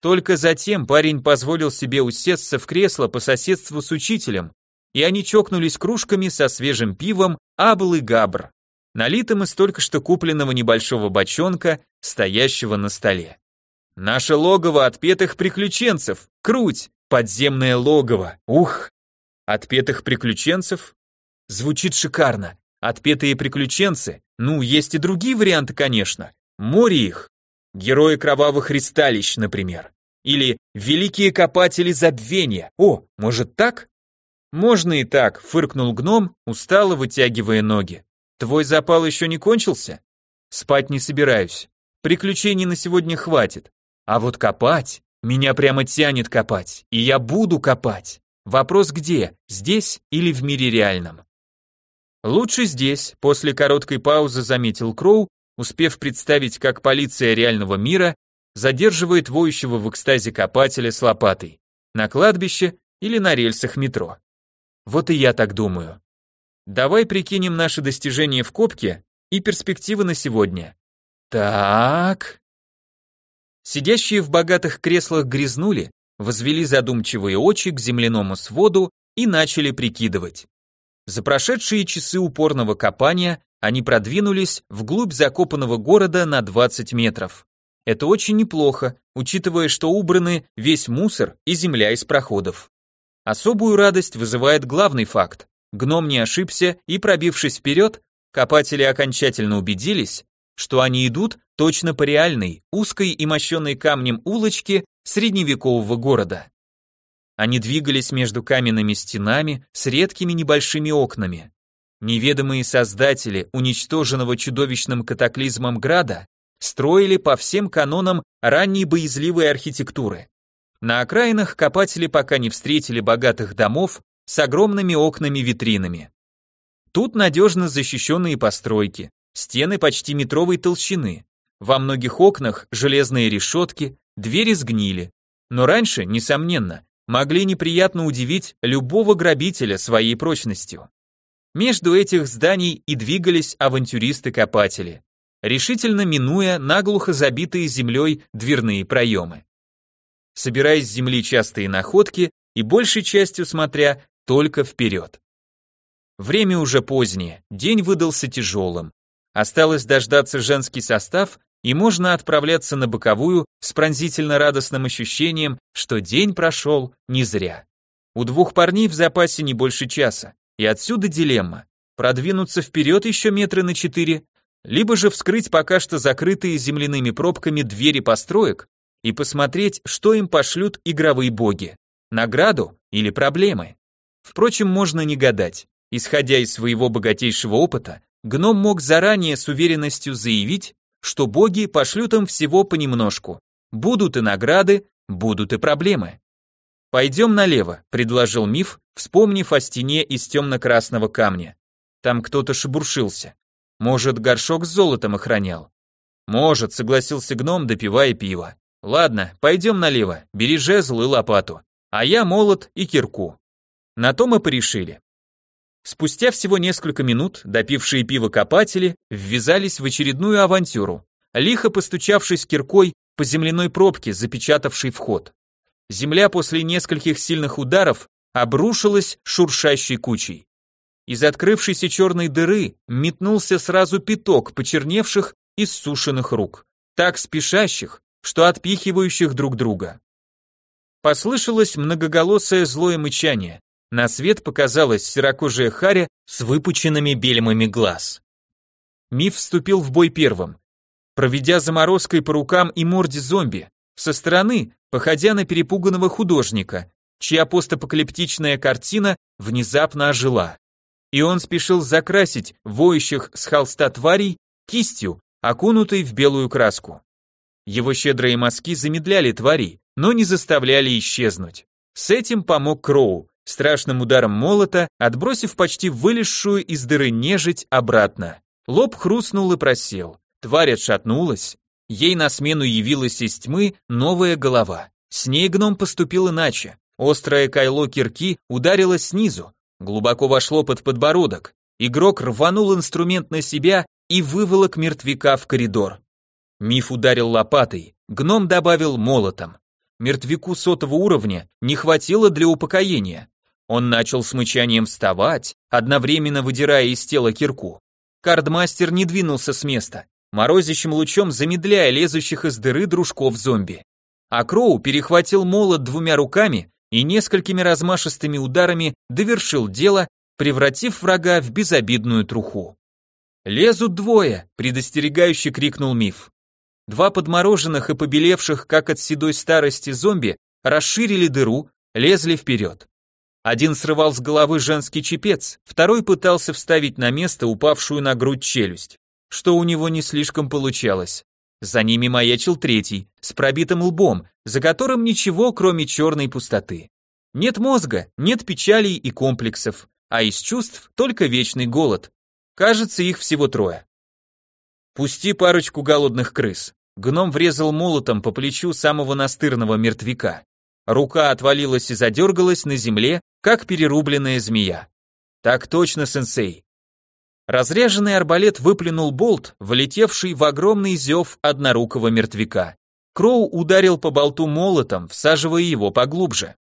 Только затем парень позволил себе усесться в кресло по соседству с учителем, и они чокнулись кружками со свежим пивом Абл и Габр, налитым из только что купленного небольшого бочонка, стоящего на столе. Наше логово отпетых приключенцев, круть, подземное логово, ух! Отпетых приключенцев? Звучит шикарно. Отпетые приключенцы, ну, есть и другие варианты, конечно. Море их. Герои кровавых ристалищ, например. Или великие копатели забвения. О, может так? Можно и так, фыркнул гном, устало вытягивая ноги. Твой запал еще не кончился? Спать не собираюсь. Приключений на сегодня хватит. А вот копать, меня прямо тянет копать, и я буду копать. Вопрос где, здесь или в мире реальном? Лучше здесь, после короткой паузы заметил Кроу, успев представить, как полиция реального мира задерживает воющего в экстазе копателя с лопатой на кладбище или на рельсах метро. Вот и я так думаю. Давай прикинем наши достижения в копке и перспективы на сегодня. Так. Сидящие в богатых креслах грязнули, возвели задумчивые очи к земляному своду и начали прикидывать. За прошедшие часы упорного копания они продвинулись вглубь закопанного города на 20 метров. Это очень неплохо, учитывая, что убраны весь мусор и земля из проходов. Особую радость вызывает главный факт. Гном не ошибся, и пробившись вперед, копатели окончательно убедились, что они идут точно по реальной, узкой и мощенной камнем улочке средневекового города. Они двигались между каменными стенами с редкими небольшими окнами. Неведомые создатели уничтоженного чудовищным катаклизмом града строили по всем канонам ранней боязливой архитектуры. На окраинах копатели пока не встретили богатых домов с огромными окнами-витринами. Тут надежно защищенные постройки, стены почти метровой толщины, во многих окнах железные решетки, двери сгнили. Но раньше, несомненно, могли неприятно удивить любого грабителя своей прочностью. Между этих зданий и двигались авантюристы-копатели, решительно минуя наглухо забитые землей дверные проемы. Собирая с земли частые находки и большей частью смотря только вперед. Время уже позднее, день выдался тяжелым. Осталось дождаться женский состав и можно отправляться на боковую с пронзительно радостным ощущением, что день прошел не зря. У двух парней в запасе не больше часа, и отсюда дилемма. Продвинуться вперед еще метры на четыре, либо же вскрыть пока что закрытые земляными пробками двери построек и посмотреть, что им пошлют игровые боги. Награду или проблемы. Впрочем, можно не гадать. Исходя из своего богатейшего опыта, гном мог заранее с уверенностью заявить, что боги пошлют им всего понемножку. Будут и награды, будут и проблемы. «Пойдем налево», — предложил миф, вспомнив о стене из темно-красного камня. Там кто-то шебуршился. Может, горшок с золотом охранял? Может, согласился гном, допивая пиво. Ладно, пойдем налево, бери жезл и лопату, а я молот и кирку. На то мы порешили. Спустя всего несколько минут допившие пиво копатели ввязались в очередную авантюру, лихо постучавшись киркой по земляной пробке, запечатавшей вход. Земля после нескольких сильных ударов обрушилась шуршащей кучей. Из открывшейся черной дыры метнулся сразу пяток почерневших и ссушенных рук, так спешащих, что отпихивающих друг друга. Послышалось многоголосое злое мычание, на свет показалась серокожая харя с выпученными бельмами глаз. Миф вступил в бой первым, проведя заморозкой по рукам и морде зомби, со стороны, походя на перепуганного художника, чья постапокалиптичная картина внезапно ожила. И он спешил закрасить воющих с холста тварей кистью, окунутой в белую краску. Его щедрые мазки замедляли тварей, но не заставляли исчезнуть. С этим помог Кроу, страшным ударом молота, отбросив почти вылезшую из дыры нежить обратно. Лоб хрустнул и просел. Тварь отшатнулась. Ей на смену явилась из тьмы новая голова. С ней гном поступил иначе. Острое кайло кирки ударило снизу, глубоко вошло под подбородок. Игрок рванул инструмент на себя и выволок мертвяка в коридор. Миф ударил лопатой, гном добавил молотом. Мертвяку сотого уровня не хватило для упокоения. Он начал с мычанием вставать, одновременно выдирая из тела кирку. Кардмастер не двинулся с места, морозящим лучом замедляя лезущих из дыры дружков зомби. А Кроу перехватил молот двумя руками и несколькими размашистыми ударами довершил дело, превратив врага в безобидную труху. «Лезут двое!» – предостерегающе крикнул миф. Два подмороженных и побелевших, как от седой старости зомби, расширили дыру, лезли вперед. Один срывал с головы женский чепец, второй пытался вставить на место упавшую на грудь челюсть, что у него не слишком получалось. За ними маячил третий, с пробитым лбом, за которым ничего, кроме черной пустоты. Нет мозга, нет печалей и комплексов, а из чувств только вечный голод. Кажется, их всего трое. Пусти парочку голодных крыс. Гном врезал молотом по плечу самого настырного мертвяка. Рука отвалилась и задергалась на земле, как перерубленная змея. Так точно, сенсей. Разряженный арбалет выплюнул болт, влетевший в огромный зев однорукого мертвяка. Кроу ударил по болту молотом, всаживая его поглубже.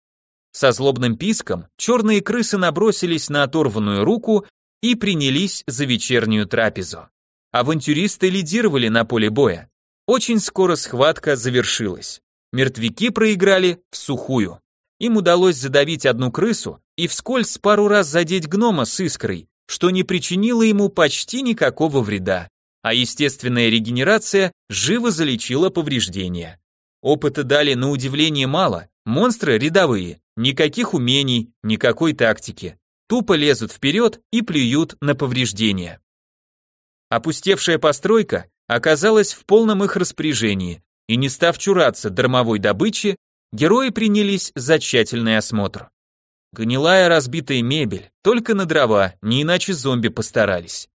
со злобным писком черные крысы набросились на оторванную руку и принялись за вечернюю трапезу. Авантюристы лидировали на поле боя. Очень скоро схватка завершилась. Мертвяки проиграли в сухую. Им удалось задавить одну крысу и вскользь пару раз задеть гнома с искрой, что не причинило ему почти никакого вреда, а естественная регенерация живо залечила повреждения. Опыта дали на удивление мало, монстры рядовые, никаких умений, никакой тактики. Тупо лезут вперед и плюют на повреждения. Опустевшая постройка оказалась в полном их распоряжении, и не став чураться дармовой добычи, герои принялись за тщательный осмотр. Гнилая разбитая мебель, только на дрова, не иначе зомби постарались.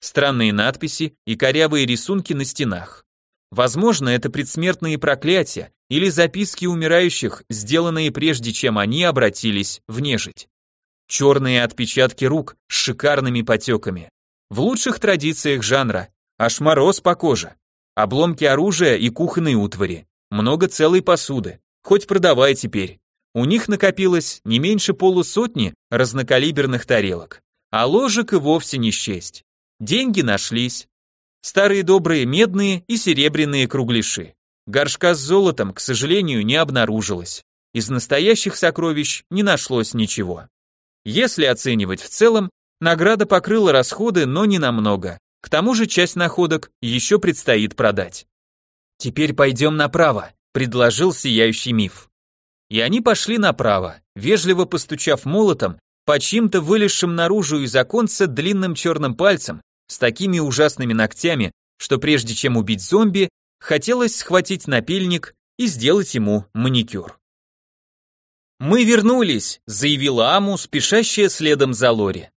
Странные надписи и корявые рисунки на стенах. Возможно, это предсмертные проклятия или записки умирающих, сделанные прежде, чем они обратились в нежить. Черные отпечатки рук с шикарными потеками. В лучших традициях жанра. Аж мороз по коже. Обломки оружия и кухонной утвари. Много целой посуды. Хоть продавай теперь. У них накопилось не меньше полусотни разнокалиберных тарелок. А ложек и вовсе не счесть. Деньги нашлись, Старые добрые медные и серебряные кругляши. Горшка с золотом, к сожалению, не обнаружилось. Из настоящих сокровищ не нашлось ничего. Если оценивать в целом, награда покрыла расходы, но не намного. К тому же часть находок еще предстоит продать. «Теперь пойдем направо», — предложил сияющий миф. И они пошли направо, вежливо постучав молотом по чьим-то вылезшим наружу из оконца длинным черным пальцем, с такими ужасными ногтями, что прежде чем убить зомби, хотелось схватить напильник и сделать ему маникюр. «Мы вернулись», — заявила Аму, спешащая следом за Лори.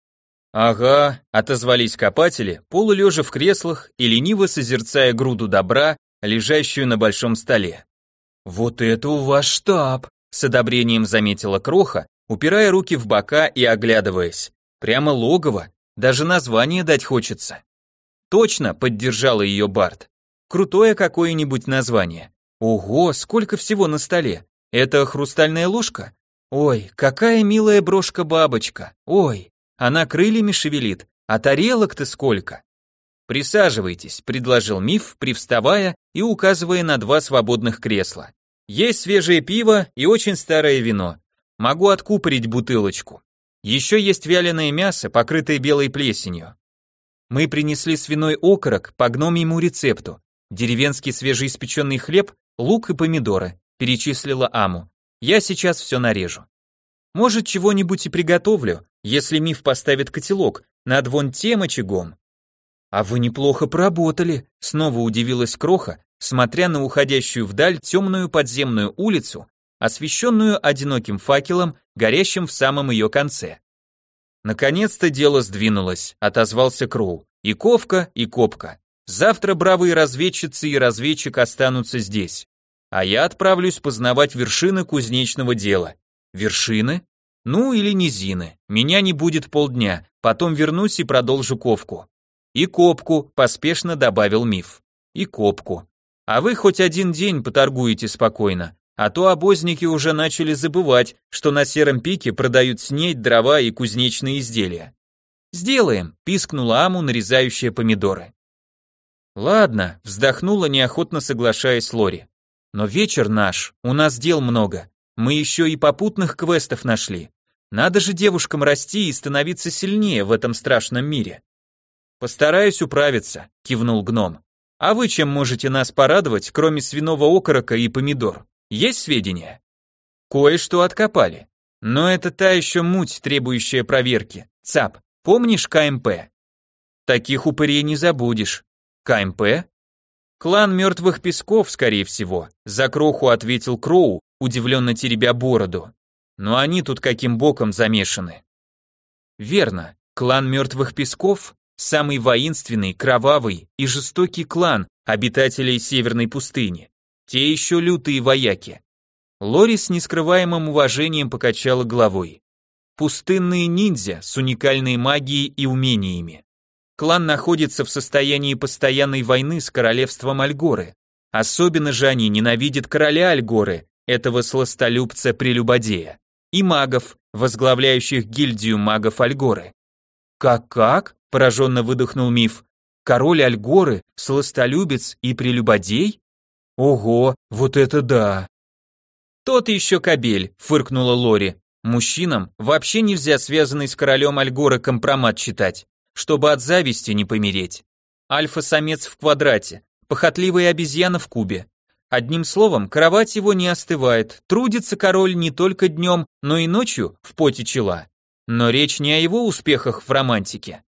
«Ага», — отозвались копатели, полулежа в креслах и лениво созерцая груду добра, лежащую на большом столе. «Вот это у вас штаб», — с одобрением заметила Кроха, упирая руки в бока и оглядываясь. «Прямо логово, даже название дать хочется. Точно, поддержала ее Барт. Крутое какое-нибудь название. Ого, сколько всего на столе. Это хрустальная ложка? Ой, какая милая брошка-бабочка. Ой, она крыльями шевелит, а тарелок-то сколько. Присаживайтесь, предложил Миф, привставая и указывая на два свободных кресла. Есть свежее пиво и очень старое вино. Могу откупорить бутылочку. Еще есть вяленое мясо, покрытое белой плесенью. Мы принесли свиной окорок по гномьему рецепту. Деревенский свежеиспеченный хлеб, лук и помидоры, перечислила Аму. Я сейчас все нарежу. Может, чего-нибудь и приготовлю, если миф поставит котелок над вон тем очагом. А вы неплохо поработали, снова удивилась Кроха, смотря на уходящую вдаль темную подземную улицу освещенную одиноким факелом, горящим в самом ее конце. Наконец-то дело сдвинулось, отозвался Кроу. И Ковка, и Копка. Завтра бравые разведчицы и разведчик останутся здесь. А я отправлюсь познавать вершины кузнечного дела. Вершины? Ну или низины. Меня не будет полдня, потом вернусь и продолжу Ковку. И Копку, поспешно добавил миф. И Копку. А вы хоть один день поторгуете спокойно, а то обозники уже начали забывать, что на сером пике продают снедь, дрова и кузнечные изделия. «Сделаем», — пискнула Аму, нарезающая помидоры. «Ладно», — вздохнула, неохотно соглашаясь Лори. «Но вечер наш, у нас дел много. Мы еще и попутных квестов нашли. Надо же девушкам расти и становиться сильнее в этом страшном мире». «Постараюсь управиться», — кивнул гном. «А вы чем можете нас порадовать, кроме свиного окорока и помидор?» Есть сведения? Кое-что откопали. Но это та еще муть, требующая проверки. ЦАП, помнишь КМП? Таких упырей не забудешь. КМП? Клан мертвых песков, скорее всего. За кроху ответил Кроу, удивленно теребя бороду. Но они тут каким боком замешаны? Верно. Клан мертвых песков – самый воинственный, кровавый и жестокий клан обитателей Северной пустыни. Те еще лютые вояки. Лори с нескрываемым уважением покачала головой. Пустынные ниндзя с уникальной магией и умениями. Клан находится в состоянии постоянной войны с королевством Альгоры. Особенно же они ненавидят короля Альгоры, этого сластолюбца-прелюбодея. и магов, возглавляющих гильдию магов Альгоры. «Как-как?» – пораженно выдохнул миф. «Король Альгоры, сластолюбец и прелюбодей? Ого, вот это да!» «Тот еще кобель», – фыркнула Лори. «Мужчинам вообще нельзя связанный с королем Альгоры компромат читать, чтобы от зависти не помереть. Альфа-самец в квадрате, похотливая обезьяна в кубе. Одним словом, кровать его не остывает, трудится король не только днем, но и ночью в поте чела. Но речь не о его успехах в романтике.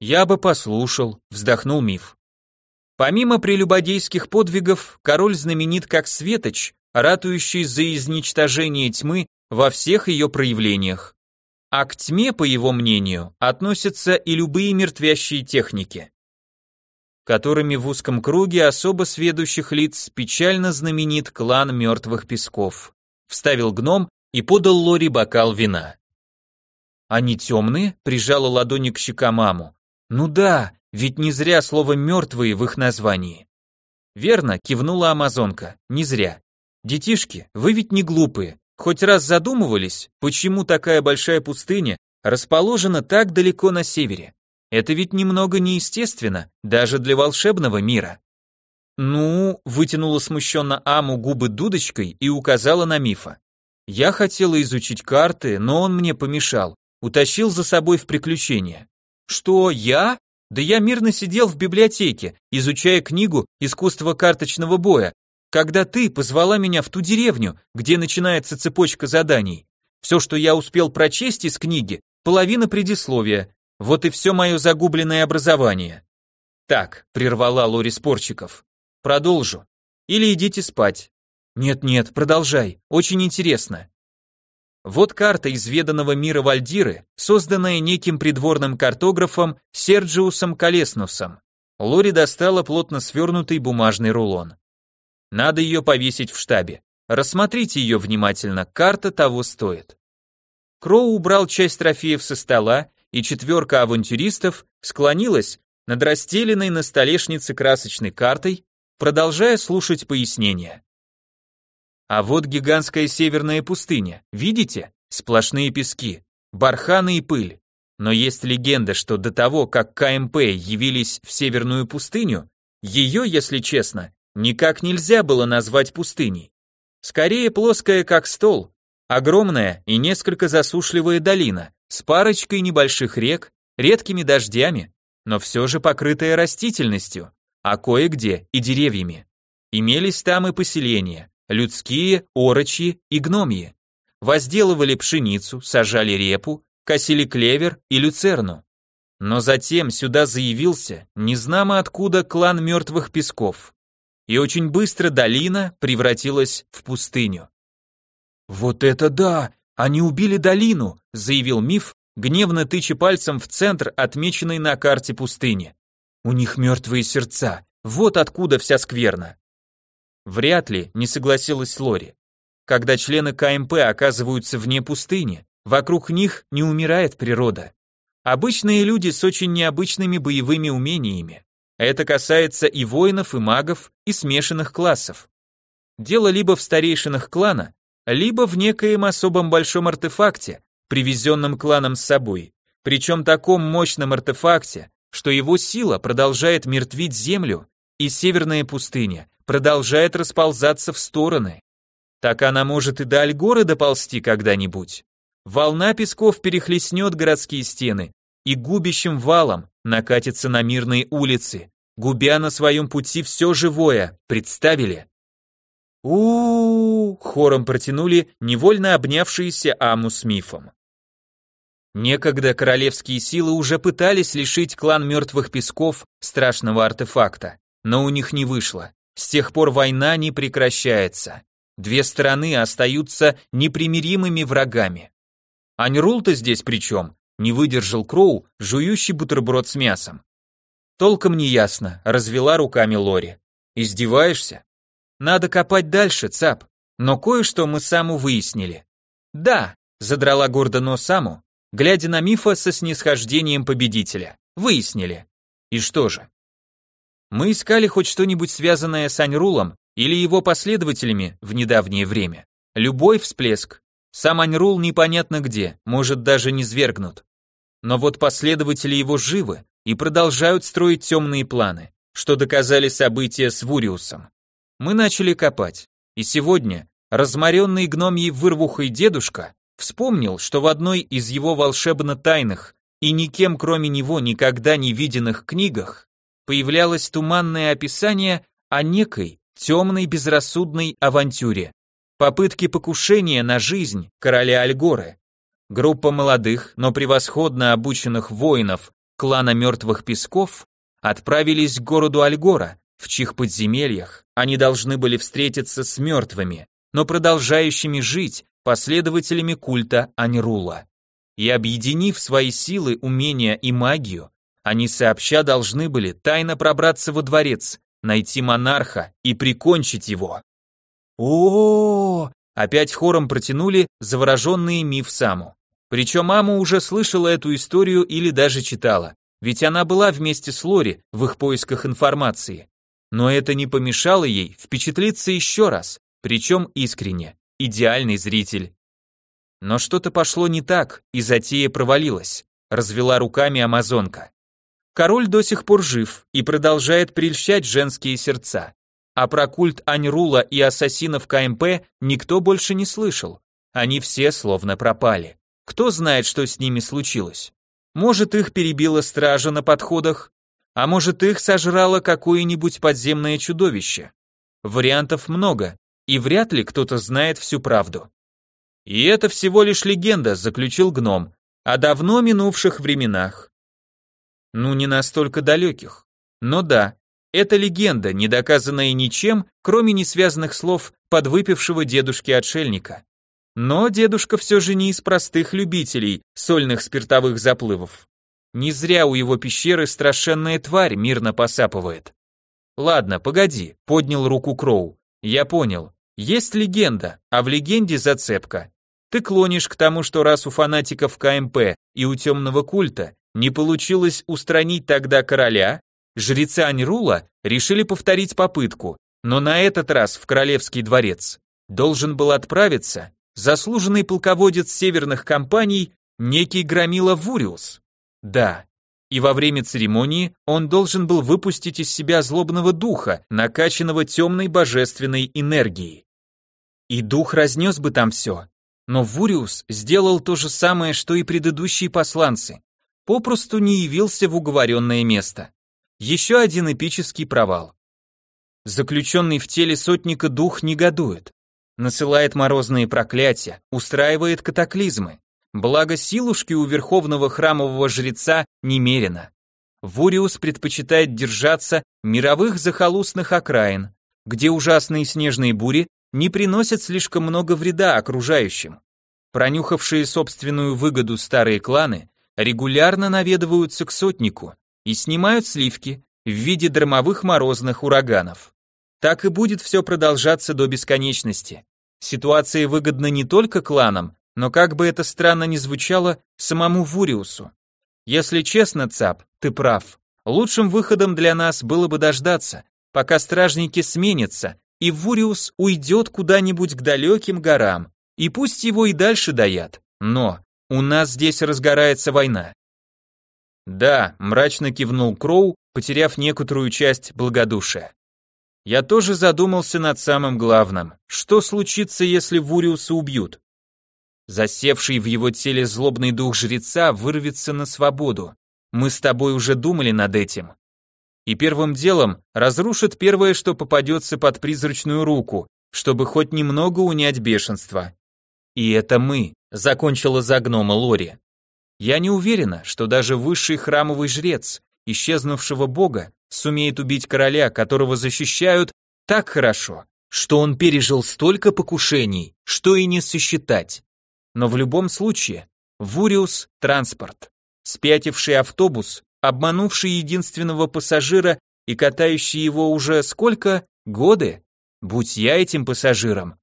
«Я бы послушал», — вздохнул миф. Помимо прелюбодейских подвигов, король знаменит как светоч, ратующий за изничтожение тьмы во всех ее проявлениях. А к тьме, по его мнению, относятся и любые мертвящие техники которыми в узком круге особо сведущих лиц печально знаменит клан мертвых песков. Вставил гном и подал Лори бокал вина. «Они темные?» — прижала ладони к щекам маму. «Ну да, ведь не зря слово «мертвые» в их названии». «Верно», — кивнула амазонка, — «не зря. Детишки, вы ведь не глупые. Хоть раз задумывались, почему такая большая пустыня расположена так далеко на севере? Это ведь немного неестественно, даже для волшебного мира. Ну, вытянула смущенно Аму губы дудочкой и указала на мифа. Я хотела изучить карты, но он мне помешал, утащил за собой в приключения. Что, я? Да я мирно сидел в библиотеке, изучая книгу «Искусство карточного боя», когда ты позвала меня в ту деревню, где начинается цепочка заданий. Все, что я успел прочесть из книги, половина предисловия, вот и все мое загубленное образование. Так, прервала Лори Спорчиков. Продолжу. Или идите спать. Нет-нет, продолжай, очень интересно. Вот карта изведанного мира Вальдиры, созданная неким придворным картографом Серджиусом Колеснусом. Лори достала плотно свернутый бумажный рулон. Надо ее повесить в штабе. Рассмотрите ее внимательно, карта того стоит. Кроу убрал часть трофеев со стола и четверка авантюристов склонилась над расстеленной на столешнице красочной картой, продолжая слушать пояснения. А вот гигантская северная пустыня, видите? Сплошные пески, барханы и пыль. Но есть легенда, что до того, как КМП явились в северную пустыню, ее, если честно, никак нельзя было назвать пустыней. Скорее плоская, как стол, огромная и несколько засушливая долина, с парочкой небольших рек, редкими дождями, но все же покрытая растительностью, а кое-где и деревьями. Имелись там и поселения, людские, орочьи и гномьи. Возделывали пшеницу, сажали репу, косили клевер и люцерну. Но затем сюда заявился, незнамо откуда, клан мертвых песков. И очень быстро долина превратилась в пустыню. «Вот это да! «Они убили долину», — заявил Миф, гневно тыча пальцем в центр, отмеченной на карте пустыни. «У них мертвые сердца, вот откуда вся скверна». Вряд ли, не согласилась Лори. Когда члены КМП оказываются вне пустыни, вокруг них не умирает природа. Обычные люди с очень необычными боевыми умениями. Это касается и воинов, и магов, и смешанных классов. Дело либо в старейшинах клана, либо в некоем особом большом артефакте, привезенном кланом с собой, причем таком мощном артефакте, что его сила продолжает мертвить землю, и северная пустыня продолжает расползаться в стороны. Так она может и до Альгоры доползти когда-нибудь. Волна песков перехлестнет городские стены и губящим валом накатится на мирные улицы, губя на своем пути все живое, представили? у, хором протянули невольно обнявшиеся Аму с Мифом. Некогда королевские силы уже пытались лишить клан мертвых песков страшного артефакта, но у них не вышло. С тех пор война не прекращается. Две стороны остаются непримиримыми врагами. Аньрул-то здесь при чем? Не выдержал Кроу, жующий бутерброд с мясом. Толком не ясно, развела руками Лори. Издеваешься? Надо копать дальше, цап. Но кое-что мы саму выяснили. Да, задрала гордо нос саму, глядя на мифа со снисхождением победителя. Выяснили. И что же? Мы искали хоть что-нибудь связанное с Аньрулом или его последователями в недавнее время. Любой всплеск. Сам Аньрул непонятно где, может даже не свергнут. Но вот последователи его живы и продолжают строить темные планы, что доказали события с Вуриусом. Мы начали копать, и сегодня разморенный гномьей вырвухой дедушка вспомнил, что в одной из его волшебно-тайных и никем кроме него никогда не виденных книгах появлялось туманное описание о некой темной безрассудной авантюре, попытке покушения на жизнь короля Альгоры. Группа молодых, но превосходно обученных воинов клана Мертвых Песков отправились к городу Альгора, в чьих подземельях они должны были встретиться с мертвыми, но продолжающими жить последователями культа Аньрула. И объединив свои силы, умения и магию, они сообща должны были тайно пробраться во дворец, найти монарха и прикончить его. О, опять хором протянули завороженные миф Саму. Причем Аму уже слышала эту историю или даже читала, ведь она была вместе с Лори в их поисках информации. Но это не помешало ей впечатлиться еще раз, причем искренне, идеальный зритель. Но что-то пошло не так, и затея провалилась, развела руками амазонка. Король до сих пор жив и продолжает прельщать женские сердца. А про культ Аньрула и ассасинов КМП никто больше не слышал. Они все словно пропали. Кто знает, что с ними случилось? Может, их перебила стража на подходах, а может, их сожрало какое-нибудь подземное чудовище. Вариантов много, и вряд ли кто-то знает всю правду. И это всего лишь легенда, заключил гном, о давно минувших временах. Ну, не настолько далеких. Но да, это легенда, не доказанная ничем, кроме несвязанных слов подвыпившего дедушки-отшельника. Но дедушка все же не из простых любителей сольных спиртовых заплывов. Не зря у его пещеры страшенная тварь мирно посапывает. Ладно, погоди, поднял руку Кроу. Я понял. Есть легенда, а в легенде зацепка. Ты клонишь к тому, что раз у фанатиков КМП и у темного культа не получилось устранить тогда короля, жрецы Аньрула решили повторить попытку, но на этот раз в королевский дворец. Должен был отправиться заслуженный полководец северных компаний, некий Громила Вуриус. Да, и во время церемонии он должен был выпустить из себя злобного духа, накачанного темной божественной энергией. И дух разнес бы там все. Но Вуриус сделал то же самое, что и предыдущие посланцы. Попросту не явился в уговоренное место. Еще один эпический провал. Заключенный в теле сотника дух негодует насылает морозные проклятия, устраивает катаклизмы. Благо силушки у верховного храмового жреца немерено. Вуриус предпочитает держаться мировых захолустных окраин, где ужасные снежные бури не приносят слишком много вреда окружающим. Пронюхавшие собственную выгоду старые кланы регулярно наведываются к сотнику и снимают сливки в виде дромовых морозных ураганов. Так и будет все продолжаться до бесконечности. Ситуация выгодна не только кланам, но как бы это странно ни звучало, самому Вуриусу. Если честно, Цап, ты прав. Лучшим выходом для нас было бы дождаться, пока стражники сменятся, и Вуриус уйдет куда-нибудь к далеким горам, и пусть его и дальше даят. Но у нас здесь разгорается война. Да, мрачно кивнул Кроу, потеряв некоторую часть благодушия. Я тоже задумался над самым главным. Что случится, если Вуриуса убьют? Засевший в его теле злобный дух жреца вырвется на свободу. Мы с тобой уже думали над этим. И первым делом разрушит первое, что попадется под призрачную руку, чтобы хоть немного унять бешенство. И это мы, закончила за гнома Лори. Я не уверена, что даже высший храмовый жрец, исчезнувшего бога, сумеет убить короля, которого защищают, так хорошо, что он пережил столько покушений, что и не сосчитать. Но в любом случае, Вуриус – транспорт. Спятивший автобус, обманувший единственного пассажира и катающий его уже сколько? Годы? Будь я этим пассажиром.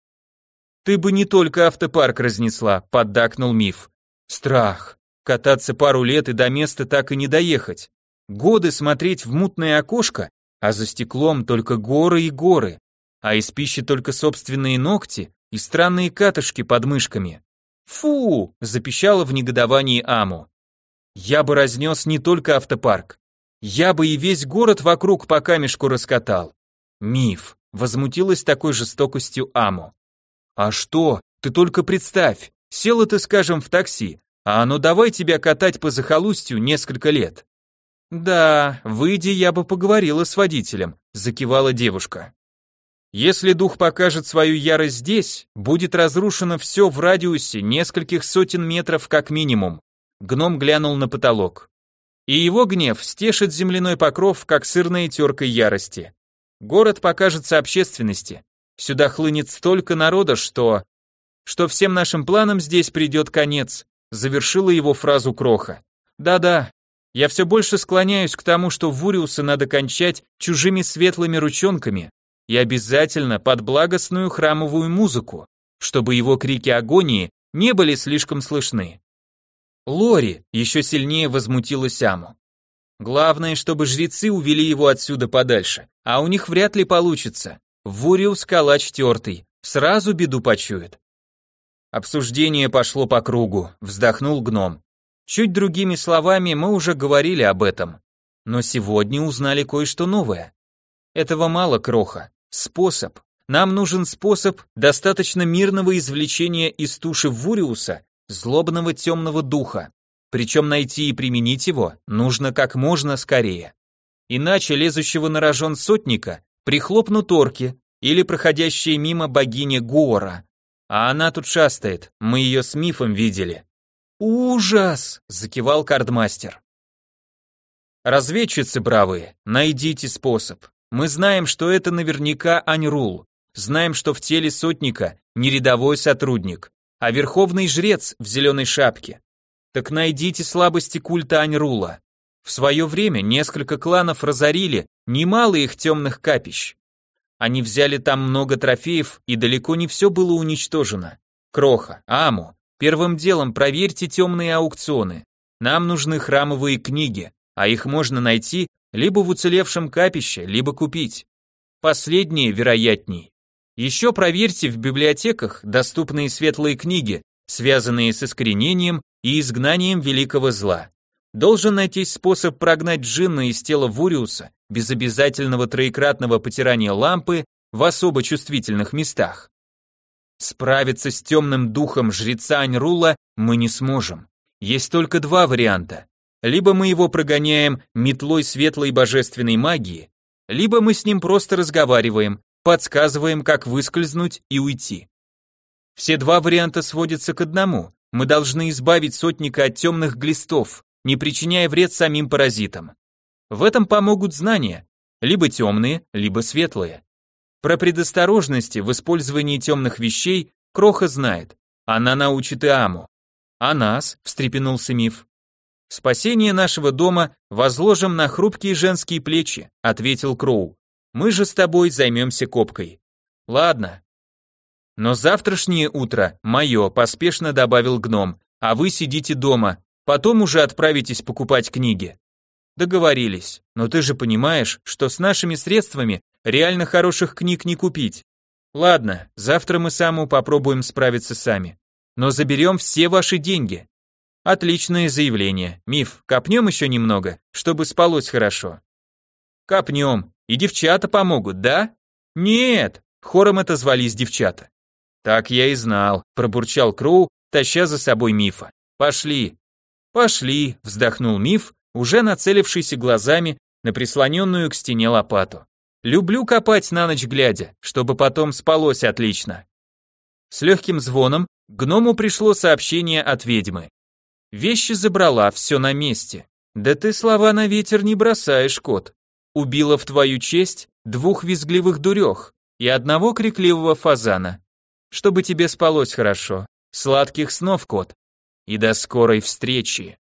Ты бы не только автопарк разнесла, поддакнул миф. Страх. Кататься пару лет и до места так и не доехать. Годы смотреть в мутное окошко, а за стеклом только горы и горы, а из пищи только собственные ногти и странные катышки под мышками. Фу! запищала в негодовании Аму. Я бы разнес не только автопарк. Я бы и весь город вокруг по камешку раскатал. Миф. Возмутилась такой жестокостью Аму. А что? Ты только представь. Села ты, скажем, в такси, а оно давай тебя катать по захолустью несколько лет. Да, выйди, я бы поговорила с водителем, закивала девушка. Если дух покажет свою ярость здесь, будет разрушено все в радиусе нескольких сотен метров как минимум. Гном глянул на потолок. И его гнев стешит земляной покров, как сырная терка ярости. Город покажется общественности. Сюда хлынет столько народа, что... Что всем нашим планам здесь придет конец, завершила его фразу Кроха. Да-да, я все больше склоняюсь к тому, что Вуриуса надо кончать чужими светлыми ручонками и обязательно под благостную храмовую музыку, чтобы его крики агонии не были слишком слышны. Лори еще сильнее возмутилась Аму. Главное, чтобы жрецы увели его отсюда подальше, а у них вряд ли получится. Вуриус калач тертый, сразу беду почует. Обсуждение пошло по кругу, вздохнул гном. Чуть другими словами мы уже говорили об этом. Но сегодня узнали кое-что новое. Этого мало, Кроха. Способ. Нам нужен способ достаточно мирного извлечения из туши Вуриуса злобного темного духа. Причем найти и применить его нужно как можно скорее. Иначе лезущего на рожон сотника прихлопнут орки или проходящая мимо богиня Гуора. А она тут шастает, мы ее с мифом видели. «Ужас!» — закивал кардмастер. «Разведчицы бравые, найдите способ. Мы знаем, что это наверняка Аньрул. Знаем, что в теле сотника не рядовой сотрудник, а верховный жрец в зеленой шапке. Так найдите слабости культа Аньрула. В свое время несколько кланов разорили немало их темных капищ. Они взяли там много трофеев, и далеко не все было уничтожено. Кроха, Аму, первым делом проверьте темные аукционы. Нам нужны храмовые книги, а их можно найти либо в уцелевшем капище, либо купить. Последнее вероятней. Еще проверьте в библиотеках доступные светлые книги, связанные с искоренением и изгнанием великого зла. Должен найтись способ прогнать джинна из тела Вуриуса без обязательного троекратного потирания лампы в особо чувствительных местах. Справиться с темным духом жреца Аньрула мы не сможем. Есть только два варианта. Либо мы его прогоняем метлой светлой божественной магии, либо мы с ним просто разговариваем, подсказываем, как выскользнуть и уйти. Все два варианта сводятся к одному. Мы должны избавить сотника от темных глистов, не причиняя вред самим паразитам. В этом помогут знания, либо темные, либо светлые. Про предосторожности в использовании темных вещей Кроха знает. Она научит и Аму. А нас, встрепенулся миф. Спасение нашего дома возложим на хрупкие женские плечи, ответил Кроу. Мы же с тобой займемся копкой. Ладно, но завтрашнее утро мое, поспешно добавил гном, а вы сидите дома, потом уже отправитесь покупать книги. Договорились, но ты же понимаешь, что с нашими средствами реально хороших книг не купить. Ладно, завтра мы саму попробуем справиться сами. Но заберем все ваши деньги. Отличное заявление. Миф, копнем еще немного, чтобы спалось хорошо. Копнем. И девчата помогут, да? Нет, хором это звались девчата. Так я и знал, пробурчал Кроу, таща за собой Мифа. Пошли. Пошли, вздохнул Миф, уже нацелившийся глазами на прислоненную к стене лопату. Люблю копать на ночь глядя, чтобы потом спалось отлично. С легким звоном гному пришло сообщение от ведьмы. Вещи забрала, все на месте. Да ты слова на ветер не бросаешь, кот. Убила в твою честь двух визгливых дурех и одного крикливого фазана. Чтобы тебе спалось хорошо. Сладких снов, кот. И до скорой встречи.